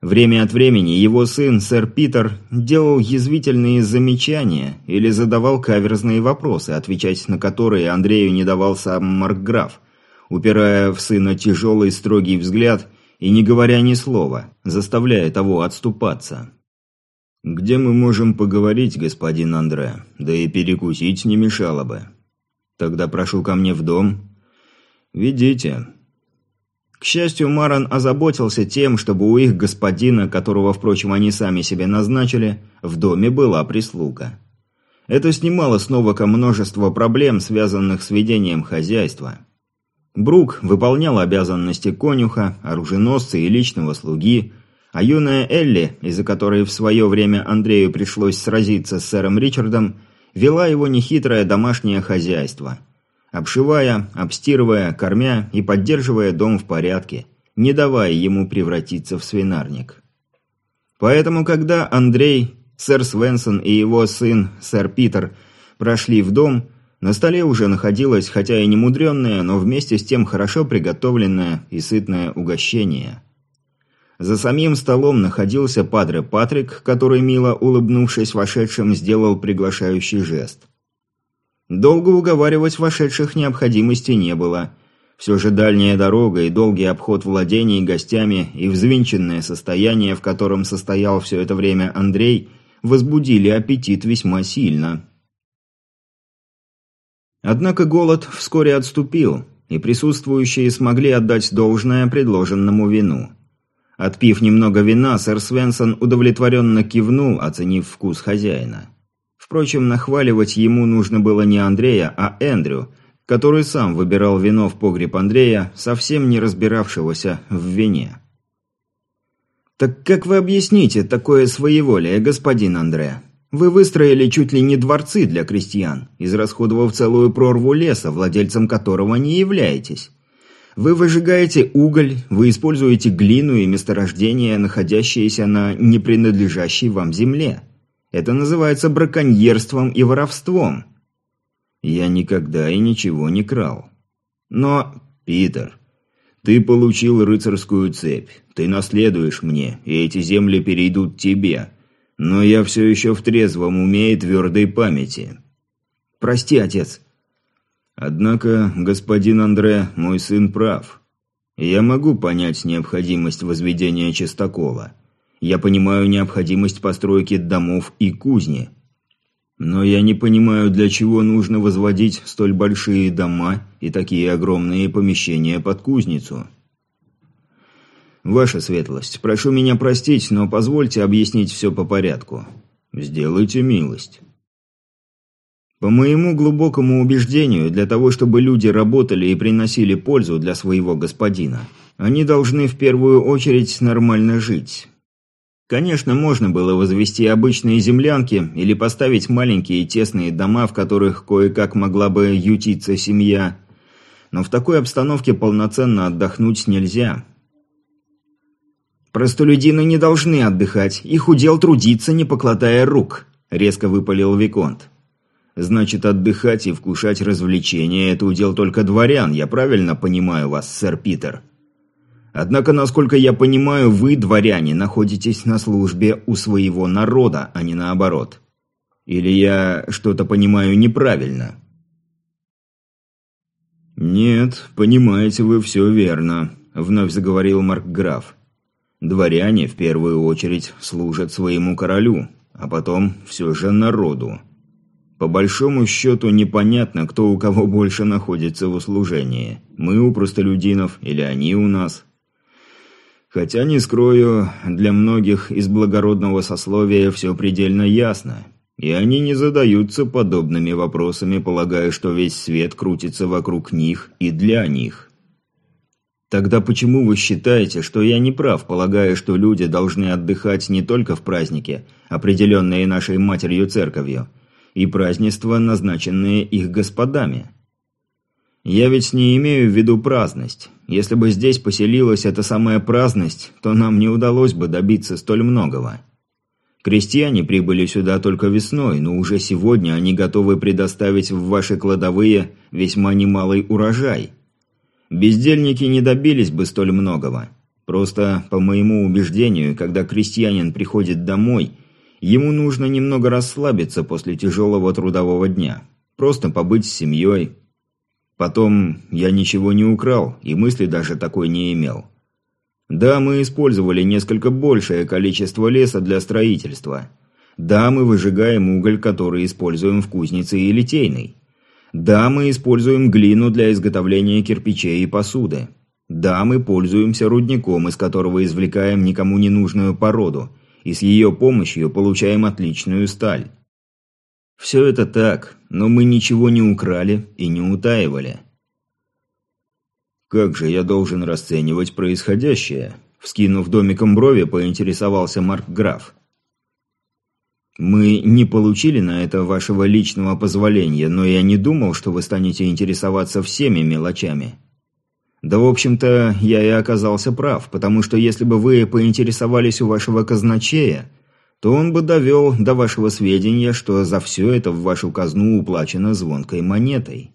Время от времени его сын, сэр Питер, делал язвительные замечания или задавал каверзные вопросы, отвечать на которые Андрею не давал сам Маркграф, упирая в сына тяжелый строгий взгляд и не говоря ни слова, заставляя того отступаться. «Где мы можем поговорить, господин Андре? Да и перекусить не мешало бы. Тогда прошу ко мне в дом. Ведите». К счастью, Маран озаботился тем, чтобы у их господина, которого, впрочем, они сами себе назначили, в доме была прислуга. Это снимало с Новака множество проблем, связанных с ведением хозяйства. Брук выполнял обязанности конюха, оруженосца и личного слуги, а юная Элли, из-за которой в свое время Андрею пришлось сразиться с сэром Ричардом, вела его нехитрое домашнее хозяйство. Обшивая, обстирывая, кормя и поддерживая дом в порядке, не давая ему превратиться в свинарник. Поэтому, когда Андрей, сэр Свенсон и его сын, сэр Питер, прошли в дом – на столе уже находилось, хотя и не мудренное, но вместе с тем хорошо приготовленное и сытное угощение. За самим столом находился Падре Патрик, который, мило улыбнувшись вошедшим, сделал приглашающий жест. Долго уговаривать вошедших необходимости не было. Все же дальняя дорога и долгий обход владений гостями и взвинченное состояние, в котором состоял все это время Андрей, возбудили аппетит весьма сильно. Однако голод вскоре отступил, и присутствующие смогли отдать должное предложенному вину. Отпив немного вина, сэр Свенсон удовлетворенно кивнул, оценив вкус хозяина. Впрочем, нахваливать ему нужно было не Андрея, а Эндрю, который сам выбирал вино в погреб Андрея, совсем не разбиравшегося в вине. «Так как вы объясните такое своеволие, господин Андре?» Вы выстроили чуть ли не дворцы для крестьян, израсходовав целую прорву леса, владельцем которого не являетесь. Вы выжигаете уголь, вы используете глину и месторождения, находящиеся на непринадлежащей вам земле. Это называется браконьерством и воровством. Я никогда и ничего не крал. Но, Питер, ты получил рыцарскую цепь, ты наследуешь мне, и эти земли перейдут тебе. Но я все еще в трезвом уме и твердой памяти. Прости, отец. Однако, господин Андре, мой сын прав. Я могу понять необходимость возведения чистокола. Я понимаю необходимость постройки домов и кузни. Но я не понимаю, для чего нужно возводить столь большие дома и такие огромные помещения под кузницу. «Ваша светлость, прошу меня простить, но позвольте объяснить все по порядку. Сделайте милость». По моему глубокому убеждению, для того, чтобы люди работали и приносили пользу для своего господина, они должны в первую очередь нормально жить. Конечно, можно было возвести обычные землянки или поставить маленькие тесные дома, в которых кое-как могла бы ютиться семья. Но в такой обстановке полноценно отдохнуть нельзя. «Простолюдины не должны отдыхать, их удел трудиться, не покладая рук», – резко выпалил Виконт. «Значит, отдыхать и вкушать развлечения – это удел только дворян, я правильно понимаю вас, сэр Питер?» Однако, насколько я понимаю, вы, дворяне, находитесь на службе у своего народа, а не наоборот. Или я что-то понимаю неправильно?» «Нет, понимаете вы все верно», – вновь заговорил Маркграф. «Дворяне в первую очередь служат своему королю, а потом все же народу. По большому счету непонятно, кто у кого больше находится в услужении. Мы у простолюдинов или они у нас. Хотя, не скрою, для многих из благородного сословия все предельно ясно. И они не задаются подобными вопросами, полагая, что весь свет крутится вокруг них и для них. Тогда почему вы считаете, что я не прав, полагая, что люди должны отдыхать не только в празднике, определенные нашей матерью церковью, и празднества, назначенные их господами? Я ведь не имею в виду праздность. Если бы здесь поселилась эта самая праздность, то нам не удалось бы добиться столь многого. Крестьяне прибыли сюда только весной, но уже сегодня они готовы предоставить в ваши кладовые весьма немалый урожай. Бездельники не добились бы столь многого. Просто, по моему убеждению, когда крестьянин приходит домой, ему нужно немного расслабиться после тяжелого трудового дня. Просто побыть с семьей. Потом, я ничего не украл, и мысли даже такой не имел. Да, мы использовали несколько большее количество леса для строительства. Да, мы выжигаем уголь, который используем в кузнице и литейной. Да, мы используем глину для изготовления кирпичей и посуды. Да, мы пользуемся рудником, из которого извлекаем никому не нужную породу, и с ее помощью получаем отличную сталь. Все это так, но мы ничего не украли и не утаивали. «Как же я должен расценивать происходящее?» Вскинув домиком брови, поинтересовался Марк Граф. «Мы не получили на это вашего личного позволения, но я не думал, что вы станете интересоваться всеми мелочами. Да, в общем-то, я и оказался прав, потому что если бы вы поинтересовались у вашего казначея, то он бы довел до вашего сведения, что за все это в вашу казну уплачено звонкой монетой».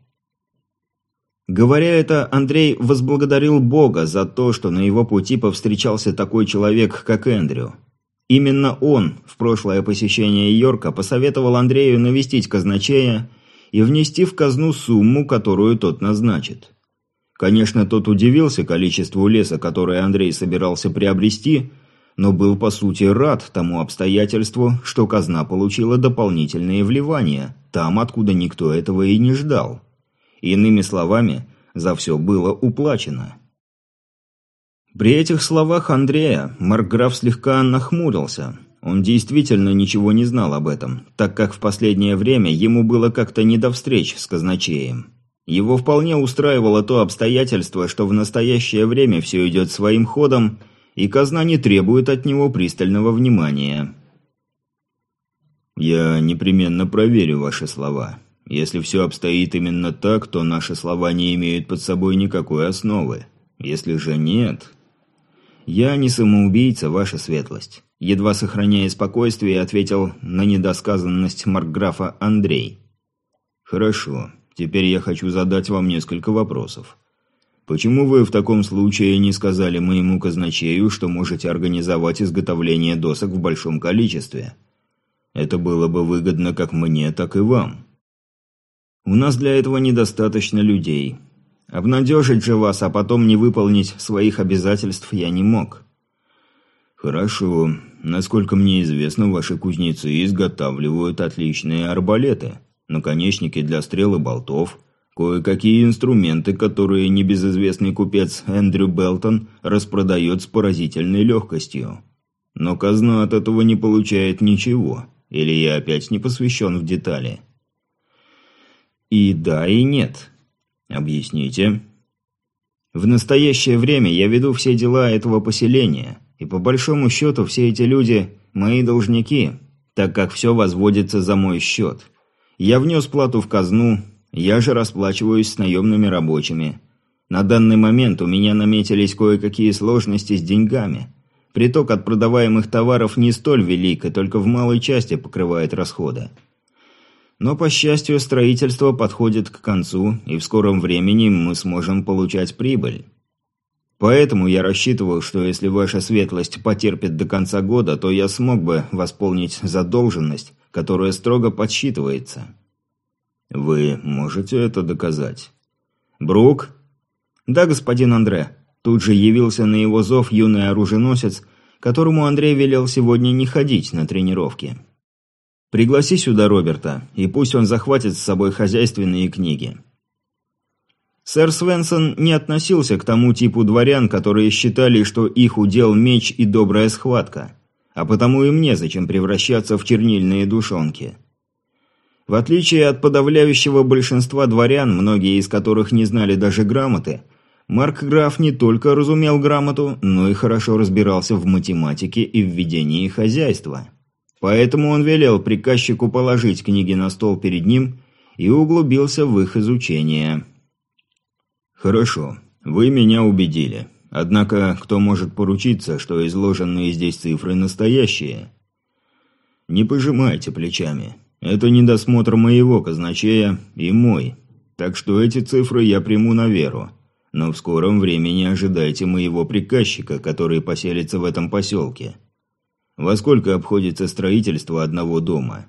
Говоря это, Андрей возблагодарил Бога за то, что на его пути повстречался такой человек, как Эндрю. Именно он в прошлое посещение Йорка посоветовал Андрею навестить казначея и внести в казну сумму, которую тот назначит. Конечно, тот удивился количеству леса, который Андрей собирался приобрести, но был по сути рад тому обстоятельству, что казна получила дополнительные вливания, там, откуда никто этого и не ждал. Иными словами, за все было уплачено. При этих словах Андрея Маркграф слегка нахмурился. Он действительно ничего не знал об этом, так как в последнее время ему было как-то не до встреч с казначеем. Его вполне устраивало то обстоятельство, что в настоящее время все идет своим ходом, и казна не требует от него пристального внимания. «Я непременно проверю ваши слова», если все обстоит именно так, то наши слова не имеют под собой никакой основы. Если же нет... Я не самоубийца, ваша светлость. Едва сохраняя спокойствие, ответил на недосказанность Маркграфа Андрей. Хорошо. Теперь я хочу задать вам несколько вопросов. Почему вы в таком случае не сказали моему казначею, что можете организовать изготовление досок в большом количестве? Это было бы выгодно как мне, так и вам. У нас для этого недостаточно людей. Обнадежить же вас, а потом не выполнить своих обязательств я не мог. Хорошо. Насколько мне известно, ваши кузнецы изготавливают отличные арбалеты, наконечники для стрел и болтов, кое-какие инструменты, которые небезызвестный купец Эндрю Белтон распродает с поразительной легкостью. Но казна от этого не получает ничего. Или я опять не посвящен в детали. И да, и нет. Объясните. В настоящее время я веду все дела этого поселения, и по большому счету все эти люди – мои должники, так как все возводится за мой счет. Я внес плату в казну, я же расплачиваюсь с наемными рабочими. На данный момент у меня наметились кое-какие сложности с деньгами. Приток от продаваемых товаров не столь велик и только в малой части покрывает расходы. Но, по счастью, строительство подходит к концу, и в скором времени мы сможем получать прибыль. Поэтому я рассчитывал, что если ваша светлость потерпит до конца года, то я смог бы восполнить задолженность, которое строго подсчитывается. Вы можете это доказать? Брук? Да, господин Андре. Тут же явился на его зов юный оруженосец, которому Андрей велел сегодня не ходить на тренировки. Пригласи сюда Роберта, и пусть он захватит с собой хозяйственные книги. Сэр Свенсон не относился к тому типу дворян, которые считали, что их удел меч и добрая схватка, а потому им незачем превращаться в чернильные душонки. В отличие от подавляющего большинства дворян, многие из которых не знали даже грамоты, Марк Граф не только разумел грамоту, но и хорошо разбирался в математике и в ведении хозяйства. Поэтому он велел приказчику положить книги на стол перед ним и углубился в их изучение. «Хорошо, вы меня убедили. Однако, кто может поручиться, что изложенные здесь цифры настоящие?» «Не пожимайте плечами. Это недосмотр моего казначея и мой. Так что эти цифры я приму на веру. Но в скором времени ожидайте моего приказчика, который поселится в этом поселке. Во сколько обходится строительство одного дома?»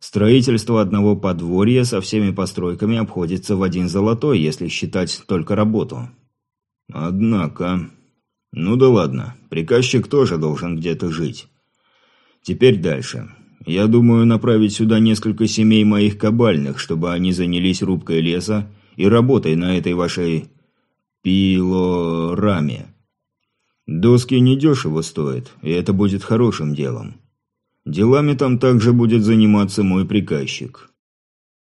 Строительство одного подворья со всеми постройками обходится в один золотой, если считать только работу. Однако... Ну да ладно, приказчик тоже должен где-то жить. Теперь дальше. Я думаю направить сюда несколько семей моих кабальных, чтобы они занялись рубкой леса и работой на этой вашей... пилораме. Доски недешево стоят, и это будет хорошим делом. Делами там также будет заниматься мой приказчик.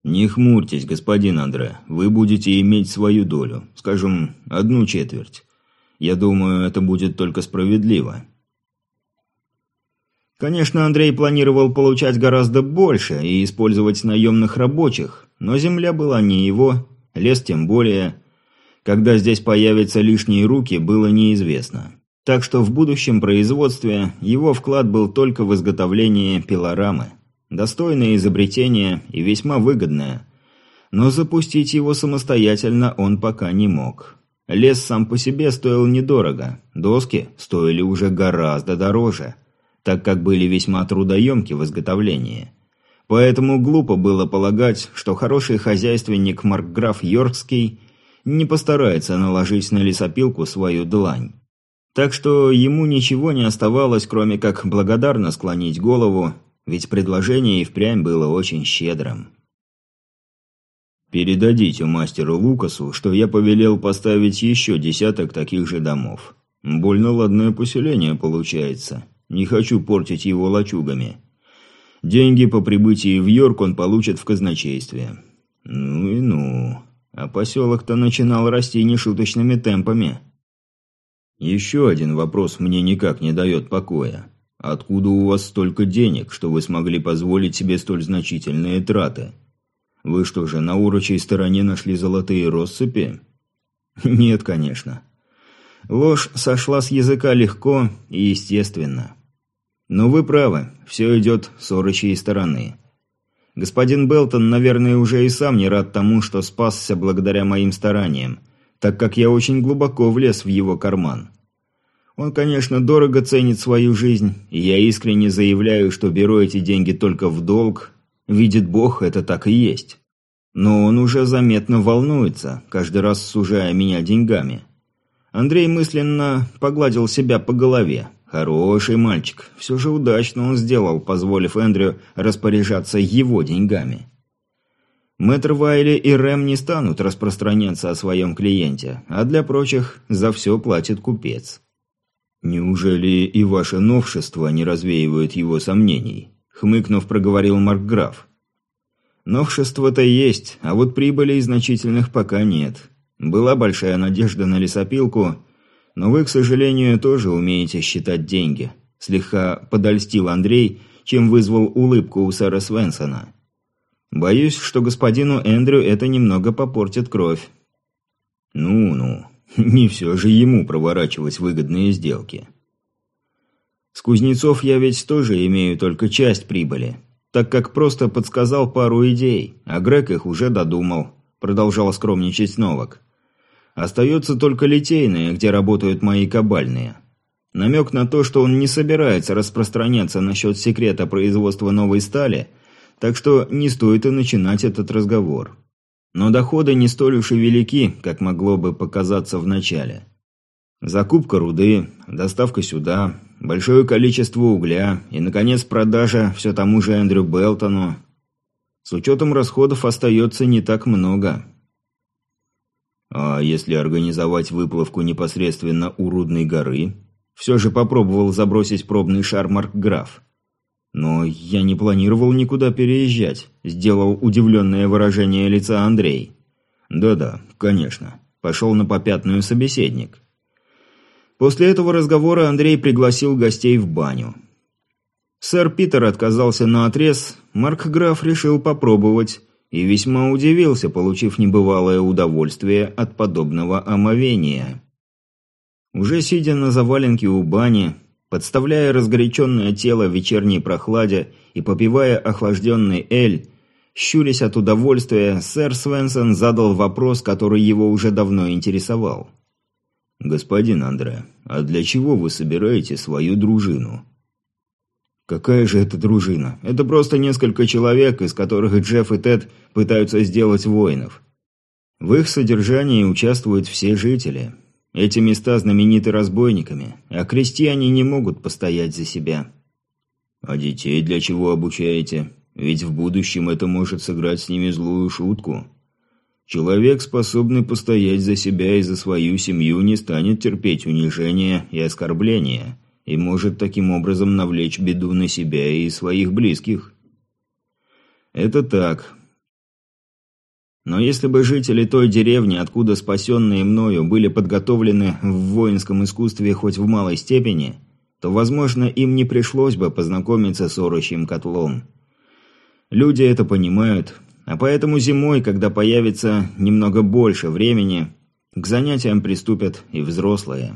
Не хмурьтесь, господин Андре, вы будете иметь свою долю, скажем, одну четверть. Я думаю, это будет только справедливо. Конечно, Андрей планировал получать гораздо больше и использовать наемных рабочих, но земля была не его, лес тем более. Когда здесь появятся лишние руки, было неизвестно. Так что в будущем производстве его вклад был только в изготовление пилорамы. Достойное изобретение и весьма выгодное. Но запустить его самостоятельно он пока не мог. Лес сам по себе стоил недорого, доски стоили уже гораздо дороже, так как были весьма трудоемки в изготовлении. Поэтому глупо было полагать, что хороший хозяйственник Маркграф Йоркский не постарается наложить на лесопилку свою длань. Так что ему ничего не оставалось, кроме как благодарно склонить голову, ведь предложение и впрямь было очень щедрым. «Передадите мастеру Лукасу, что я повелел поставить еще десяток таких же домов. Больно ладное поселение получается. Не хочу портить его лачугами. Деньги по прибытии в Йорк он получит в казначействе. Ну и ну. А поселок-то начинал расти нешуточными темпами». Еще один вопрос мне никак не дает покоя. Откуда у вас столько денег, что вы смогли позволить себе столь значительные траты? Вы что же, на урочей стороне нашли золотые россыпи? Нет, конечно. Ложь сошла с языка легко и естественно. Но вы правы, все идет с урочей стороны. Господин Белтон, наверное, уже и сам не рад тому, что спасся благодаря моим стараниям, так как я очень глубоко влез в его карман. Он, конечно, дорого ценит свою жизнь, и я искренне заявляю, что беру эти деньги только в долг. Видит Бог, это так и есть. Но он уже заметно волнуется, каждый раз сужая меня деньгами. Андрей мысленно погладил себя по голове. Хороший мальчик. Все же удачно он сделал, позволив Эндрю распоряжаться его деньгами. Мэтр Вайли и Рэм не станут распространяться о своем клиенте, а для прочих за все платит купец. «Неужели и ваше новшество не развеивает его сомнений?» – хмыкнув, проговорил Маркграф. «Новшество-то есть, а вот прибылей значительных пока нет. Была большая надежда на лесопилку, но вы, к сожалению, тоже умеете считать деньги», – слегка подольстил Андрей, чем вызвал улыбку у сэра Свенсона. Боюсь, что господину Эндрю это немного попортит кровь. Ну-ну, не все же ему проворачивать выгодные сделки. С кузнецов я ведь тоже имею только часть прибыли, так как просто подсказал пару идей, а Грег их уже додумал, продолжал скромничать Новак. Остается только литейные, где работают мои кабальные. Намек на то, что он не собирается распространяться насчет секрета производства новой стали, так что не стоит и начинать этот разговор. Но доходы не столь уж и велики, как могло бы показаться в начале. Закупка руды, доставка сюда, большое количество угля и, наконец, продажа все тому же Эндрю Белтону. С учетом расходов остается не так много. А если организовать выплавку непосредственно у Рудной горы? Все же попробовал забросить пробный шар Маркграф. Но я не планировал никуда переезжать, сделал удивленное выражение лица Андрей. Да-да, конечно. Пошел на попятную собеседник. После этого разговора Андрей пригласил гостей в баню. Сэр Питер отказался на отрез, Марк Граф решил попробовать и весьма удивился, получив небывалое удовольствие от подобного омовения. Уже сидя на заваленке у бани, подставляя разгоряченное тело вечерней прохладе и попивая охлажденный эль, щурясь от удовольствия, сэр Свенсон задал вопрос, который его уже давно интересовал. «Господин Андре, а для чего вы собираете свою дружину?» «Какая же это дружина? Это просто несколько человек, из которых Джефф и Тед пытаются сделать воинов. В их содержании участвуют все жители. Эти места знамениты разбойниками, а крестьяне не могут постоять за себя. А детей для чего обучаете? Ведь в будущем это может сыграть с ними злую шутку. Человек, способный постоять за себя и за свою семью, не станет терпеть унижения и оскорбления, и может таким образом навлечь беду на себя и своих близких. Это так, но если бы жители той деревни, откуда спасенные мною были подготовлены в воинском искусстве хоть в малой степени, то, возможно, им не пришлось бы познакомиться с орущим котлом. Люди это понимают, а поэтому зимой, когда появится немного больше времени, к занятиям приступят и взрослые.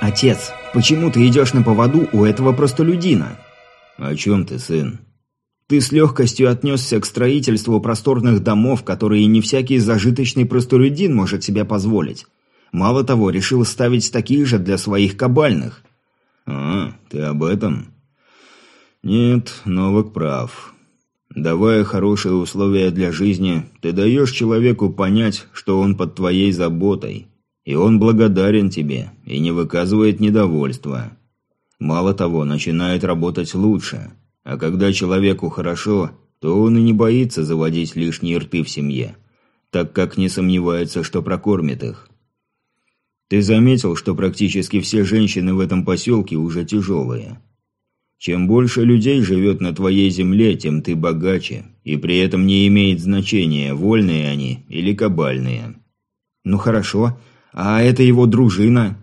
«Отец, почему ты идешь на поводу у этого простолюдина?» «О чем ты, сын?» «Ты с легкостью отнесся к строительству просторных домов, которые не всякий зажиточный простолюдин может себе позволить. Мало того, решил ставить такие же для своих кабальных». «А, ты об этом?» «Нет, Новак прав. Давая хорошие условия для жизни, ты даешь человеку понять, что он под твоей заботой, и он благодарен тебе и не выказывает недовольства». Мало того, начинает работать лучше. А когда человеку хорошо, то он и не боится заводить лишние рты в семье, так как не сомневается, что прокормит их. Ты заметил, что практически все женщины в этом поселке уже тяжелые. Чем больше людей живет на твоей земле, тем ты богаче, и при этом не имеет значения, вольные они или кабальные. Ну хорошо, а это его дружина?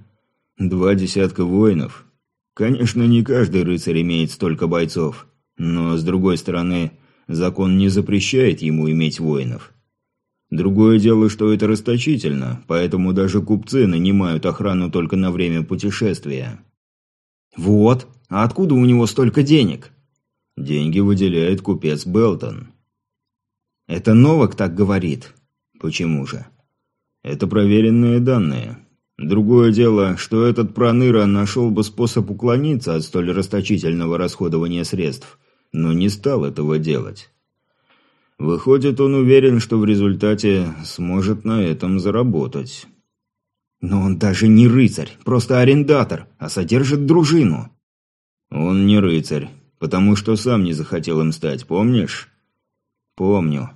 Два десятка воинов, Конечно, не каждый рыцарь имеет столько бойцов, но, с другой стороны, закон не запрещает ему иметь воинов. Другое дело, что это расточительно, поэтому даже купцы нанимают охрану только на время путешествия. Вот, а откуда у него столько денег? Деньги выделяет купец Белтон. Это Новак так говорит. Почему же? Это проверенные данные. Другое дело, что этот проныра нашел бы способ уклониться от столь расточительного расходования средств, но не стал этого делать. Выходит, он уверен, что в результате сможет на этом заработать. Но он даже не рыцарь, просто арендатор, а содержит дружину. Он не рыцарь, потому что сам не захотел им стать, помнишь? Помню.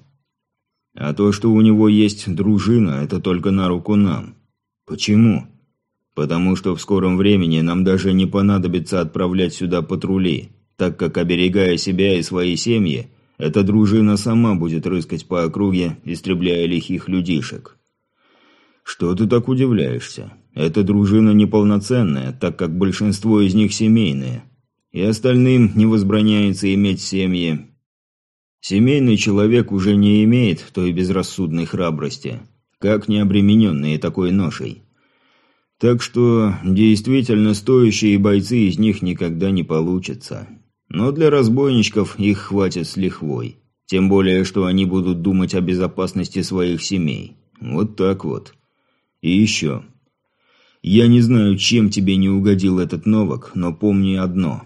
А то, что у него есть дружина, это только на руку нам. Почему? Потому что в скором времени нам даже не понадобится отправлять сюда патрули, так как, оберегая себя и свои семьи, эта дружина сама будет рыскать по округе, истребляя лихих людишек. Что ты так удивляешься? Эта дружина неполноценная, так как большинство из них семейные. И остальным не возбраняется иметь семьи. Семейный человек уже не имеет той безрассудной храбрости, как не обремененные такой ношей. Так что действительно стоящие бойцы из них никогда не получатся. Но для разбойничков их хватит с лихвой. Тем более, что они будут думать о безопасности своих семей. Вот так вот. И еще. Я не знаю, чем тебе не угодил этот Новак, но помни одно.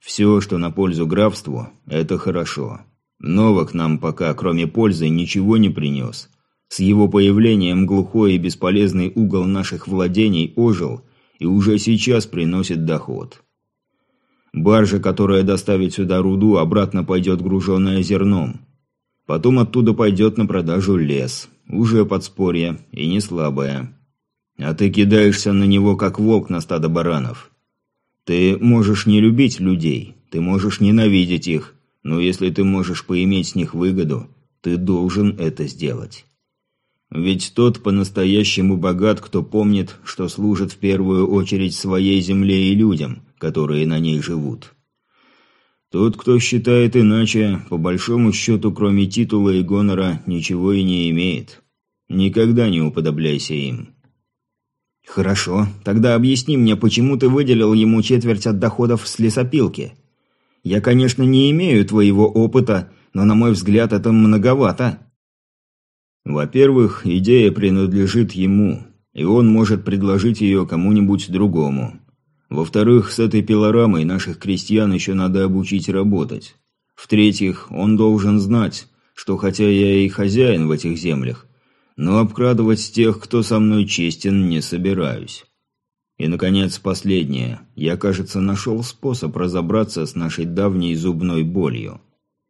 Все, что на пользу графству, это хорошо. Новак нам пока, кроме пользы, ничего не принес. С его появлением глухой и бесполезный угол наших владений ожил и уже сейчас приносит доход. Баржа, которая доставит сюда руду, обратно пойдет груженная зерном. Потом оттуда пойдет на продажу лес. Уже подспорье, и не слабое. А ты кидаешься на него, как волк на стадо баранов. Ты можешь не любить людей, ты можешь ненавидеть их, но если ты можешь поиметь с них выгоду, ты должен это сделать. Ведь тот по-настоящему богат, кто помнит, что служит в первую очередь своей земле и людям, которые на ней живут. Тот, кто считает иначе, по большому счету, кроме титула и гонора, ничего и не имеет. Никогда не уподобляйся им. Хорошо, тогда объясни мне, почему ты выделил ему четверть от доходов с лесопилки? Я, конечно, не имею твоего опыта, но, на мой взгляд, это многовато. Во-первых, идея принадлежит ему, и он может предложить ее кому-нибудь другому. Во-вторых, с этой пилорамой наших крестьян еще надо обучить работать. В-третьих, он должен знать, что хотя я и хозяин в этих землях, но обкрадывать тех, кто со мной честен, не собираюсь. И, наконец, последнее. Я, кажется, нашел способ разобраться с нашей давней зубной болью.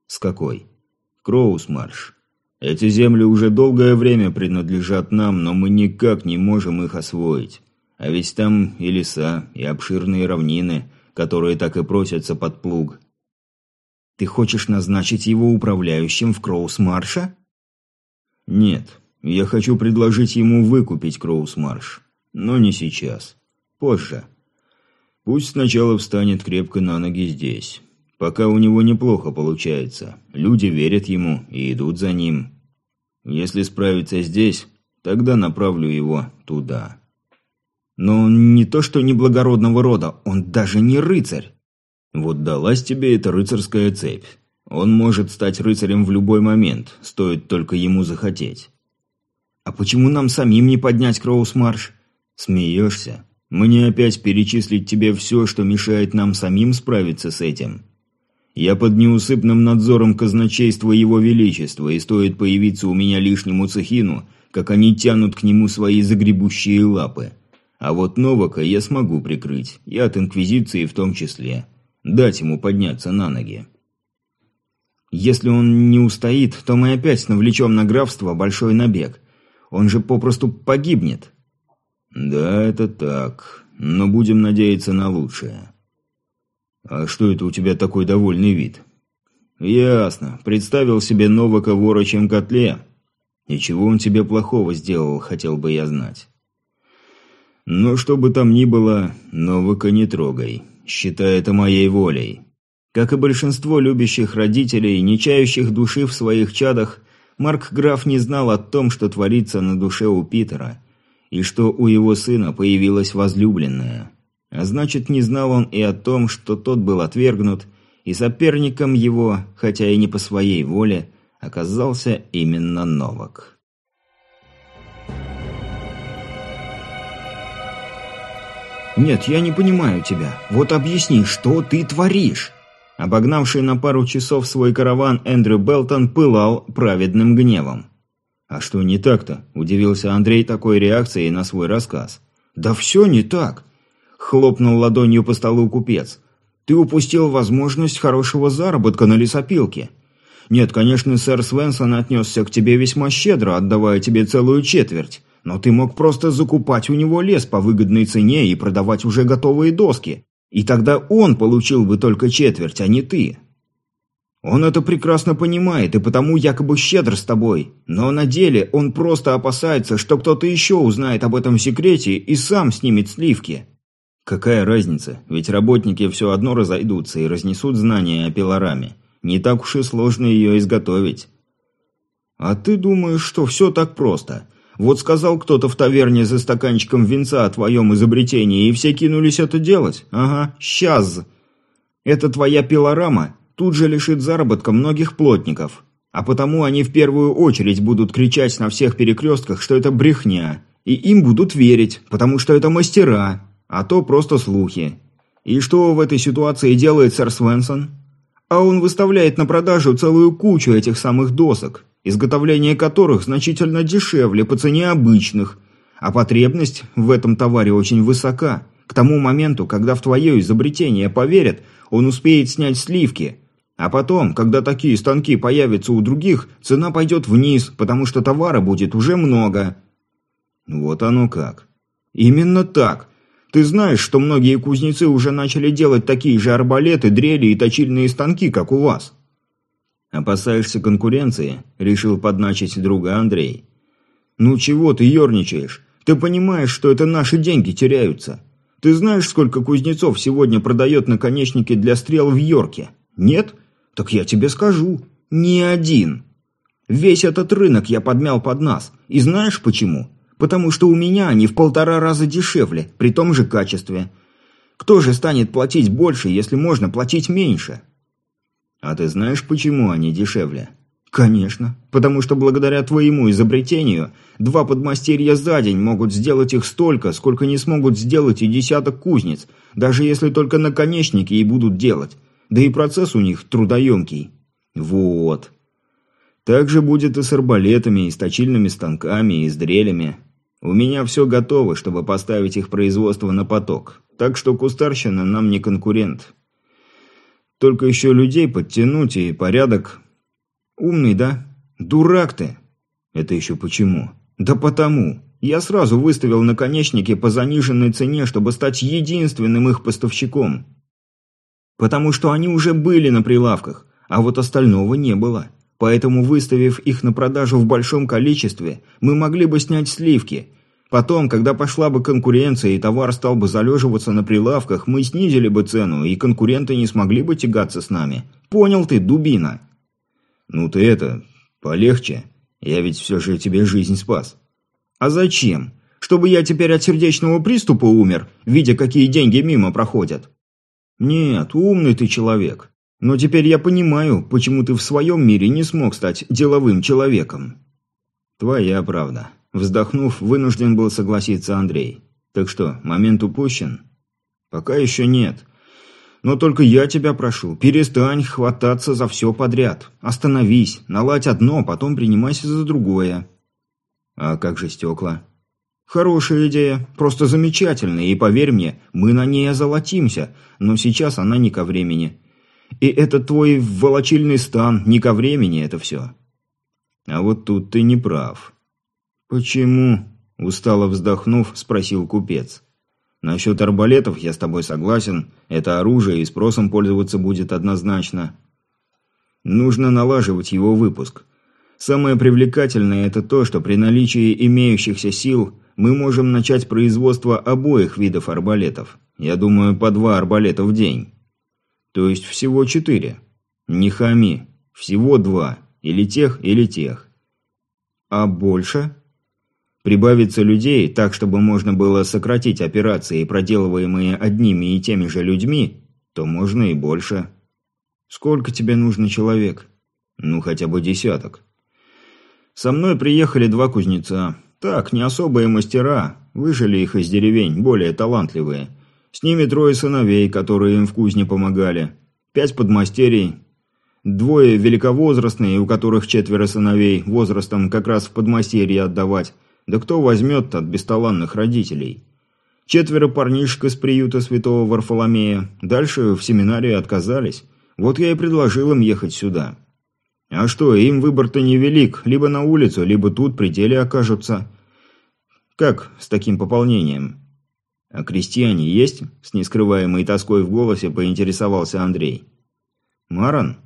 С какой? Кроусмарш. Эти земли уже долгое время принадлежат нам, но мы никак не можем их освоить. А ведь там и леса, и обширные равнины, которые так и просятся под плуг. Ты хочешь назначить его управляющим в Кроусмарша? Нет, я хочу предложить ему выкупить Кроусмарш. Но не сейчас. Позже. Пусть сначала встанет крепко на ноги здесь. Пока у него неплохо получается. Люди верят ему и идут за ним. Если справится здесь, тогда направлю его туда. Но он не то что не благородного рода, он даже не рыцарь. Вот далась тебе эта рыцарская цепь. Он может стать рыцарем в любой момент, стоит только ему захотеть. А почему нам самим не поднять Кроусмарш? Смеешься? Мне опять перечислить тебе все, что мешает нам самим справиться с этим? Я под неусыпным надзором казначейства Его Величества, и стоит появиться у меня лишнему цехину, как они тянут к нему свои загребущие лапы. А вот Новака я смогу прикрыть, и от Инквизиции в том числе. Дать ему подняться на ноги. Если он не устоит, то мы опять навлечем на графство большой набег. Он же попросту погибнет. Да, это так. Но будем надеяться на лучшее. А что это у тебя такой довольный вид? Ясно. Представил себе Новака в орочем котле. Ничего он тебе плохого сделал, хотел бы я знать. Но что бы там ни было, Новака не трогай. Считай это моей волей. Как и большинство любящих родителей, не чающих души в своих чадах, Марк Граф не знал о том, что творится на душе у Питера, и что у его сына появилась возлюбленная. А значит, не знал он и о том, что тот был отвергнут, и соперником его, хотя и не по своей воле, оказался именно Новак. «Нет, я не понимаю тебя. Вот объясни, что ты творишь?» Обогнавший на пару часов свой караван Эндрю Белтон пылал праведным гневом. «А что не так-то?» – удивился Андрей такой реакцией на свой рассказ. «Да все не так!» – хлопнул ладонью по столу купец. «Ты упустил возможность хорошего заработка на лесопилке. Нет, конечно, сэр Свенсон отнесся к тебе весьма щедро, отдавая тебе целую четверть. Но ты мог просто закупать у него лес по выгодной цене и продавать уже готовые доски. И тогда он получил бы только четверть, а не ты. Он это прекрасно понимает и потому якобы щедр с тобой. Но на деле он просто опасается, что кто-то еще узнает об этом секрете и сам снимет сливки. Какая разница? Ведь работники все одно разойдутся и разнесут знания о пилораме. Не так уж и сложно ее изготовить. А ты думаешь, что все так просто? Вот сказал кто-то в таверне за стаканчиком винца о твоем изобретении, и все кинулись это делать. Ага, сейчас. Это твоя пилорама тут же лишит заработка многих плотников. А потому они в первую очередь будут кричать на всех перекрестках, что это брехня. И им будут верить, потому что это мастера, а то просто слухи. И что в этой ситуации делает сэр Свенсон? А он выставляет на продажу целую кучу этих самых досок, изготовление которых значительно дешевле по цене обычных, а потребность в этом товаре очень высока. К тому моменту, когда в твое изобретение поверят, он успеет снять сливки – а потом, когда такие станки появятся у других, цена пойдет вниз, потому что товара будет уже много. Вот оно как. Именно так. Ты знаешь, что многие кузнецы уже начали делать такие же арбалеты, дрели и точильные станки, как у вас. Опасаешься конкуренции? Решил подначить друга Андрей. Ну чего ты ерничаешь? Ты понимаешь, что это наши деньги теряются. Ты знаешь, сколько кузнецов сегодня продает наконечники для стрел в Йорке? Нет? Так я тебе скажу, ни один. Весь этот рынок я подмял под нас. И знаешь почему? Потому что у меня они в полтора раза дешевле, при том же качестве. Кто же станет платить больше, если можно платить меньше? А ты знаешь, почему они дешевле? Конечно, потому что благодаря твоему изобретению два подмастерья за день могут сделать их столько, сколько не смогут сделать и десяток кузнец, даже если только наконечники и будут делать. Да и процесс у них трудоемкий. Вот. Так же будет и с арбалетами, и с точильными станками, и с дрелями. У меня все готово, чтобы поставить их производство на поток. Так что кустарщина нам не конкурент. Только еще людей подтянуть и порядок. Умный, да? Дурак ты. Это еще почему? Да потому. Я сразу выставил наконечники по заниженной цене, чтобы стать единственным их поставщиком. Потому что они уже были на прилавках, а вот остального не было. Поэтому, выставив их на продажу в большом количестве, мы могли бы снять сливки. Потом, когда пошла бы конкуренция и товар стал бы залеживаться на прилавках, мы снизили бы цену, и конкуренты не смогли бы тягаться с нами. Понял ты, дубина? Ну ты это, полегче. Я ведь все же тебе жизнь спас. А зачем? Чтобы я теперь от сердечного приступа умер, видя, какие деньги мимо проходят? «Нет, умный ты человек. Но теперь я понимаю, почему ты в своем мире не смог стать деловым человеком». «Твоя правда». Вздохнув, вынужден был согласиться Андрей. «Так что, момент упущен?» «Пока еще нет. Но только я тебя прошу, перестань хвататься за все подряд. Остановись, наладь одно, потом принимайся за другое». «А как же стекла?» Хорошая идея, просто замечательная, и поверь мне, мы на ней озолотимся, но сейчас она не ко времени. И это твой волочильный стан, не ко времени это все. А вот тут ты не прав. Почему? Устало вздохнув, спросил купец. Насчет арбалетов я с тобой согласен, это оружие и спросом пользоваться будет однозначно. Нужно налаживать его выпуск. Самое привлекательное это то, что при наличии имеющихся сил мы можем начать производство обоих видов арбалетов. Я думаю, по два арбалета в день. То есть всего четыре. Не хами. Всего два. Или тех, или тех. А больше? Прибавится людей так, чтобы можно было сократить операции, проделываемые одними и теми же людьми, то можно и больше. Сколько тебе нужно человек? Ну, хотя бы десяток. Со мной приехали два кузнеца. Так, не особые мастера, выжили их из деревень, более талантливые. С ними трое сыновей, которые им в кузне помогали. Пять подмастерий. Двое великовозрастные, у которых четверо сыновей, возрастом как раз в подмастерье отдавать. Да кто возьмет от бесталанных родителей? Четверо парнишек из приюта святого Варфоломея. Дальше в семинарии отказались. Вот я и предложил им ехать сюда. А что, им выбор-то невелик, либо на улицу, либо тут при деле окажутся. Как с таким пополнением? А крестьяне есть? С нескрываемой тоской в голосе поинтересовался Андрей. Маран?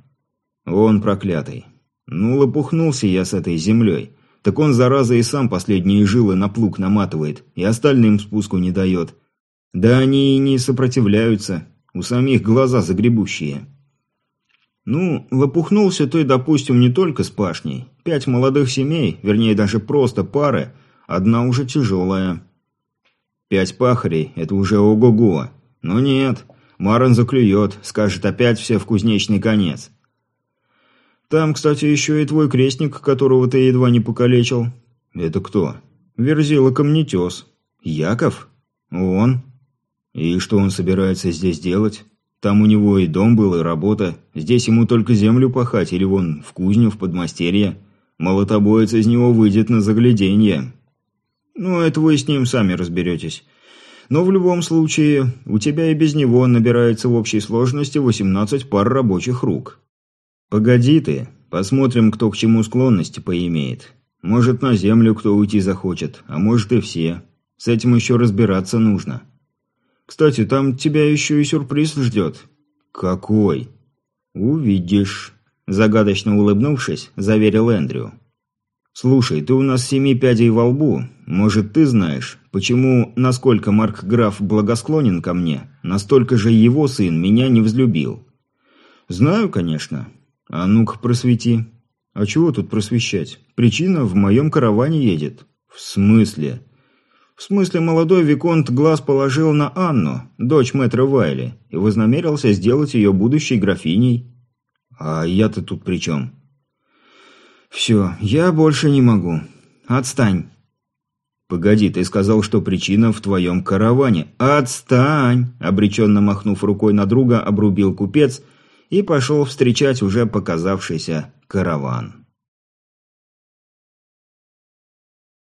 Он проклятый. Ну, лопухнулся я с этой землей. Так он, зараза, и сам последние жилы на плуг наматывает, и остальным спуску не дает. Да они и не сопротивляются, у самих глаза загребущие. Ну, лопухнулся ты, допустим, не только с пашней. Пять молодых семей, вернее даже просто пары, одна уже тяжелая. Пять пахарей – это уже ого-го. Но нет, Марон заклюет, скажет опять все в кузнечный конец. Там, кстати, еще и твой крестник, которого ты едва не покалечил». «Это кто?» «Верзила Камнетес». «Яков?» «Он». «И что он собирается здесь делать? Там у него и дом был, и работа. Здесь ему только землю пахать или вон в кузню, в подмастерье. Молотобоец из него выйдет на загляденье». «Ну, это вы с ним сами разберетесь. Но в любом случае, у тебя и без него набирается в общей сложности 18 пар рабочих рук». «Погоди ты, посмотрим, кто к чему склонности поимеет. Может, на землю кто уйти захочет, а может и все. С этим еще разбираться нужно». «Кстати, там тебя еще и сюрприз ждет». «Какой?» «Увидишь», – загадочно улыбнувшись, заверил Эндрю. «Слушай, ты у нас семи пядей во лбу. Может, ты знаешь, почему, насколько Марк Граф благосклонен ко мне, настолько же его сын меня не взлюбил?» «Знаю, конечно. А ну-ка просвети. А чего тут просвещать? Причина в моем караване едет. В смысле? В смысле, молодой Виконт глаз положил на Анну, дочь мэтра Вайли, и вознамерился сделать ее будущей графиней. А я-то тут при чем? Все, я больше не могу. Отстань. «Погоди, ты сказал, что причина в твоем караване». «Отстань!» – обреченно махнув рукой на друга, обрубил купец – и пошел встречать уже показавшийся караван.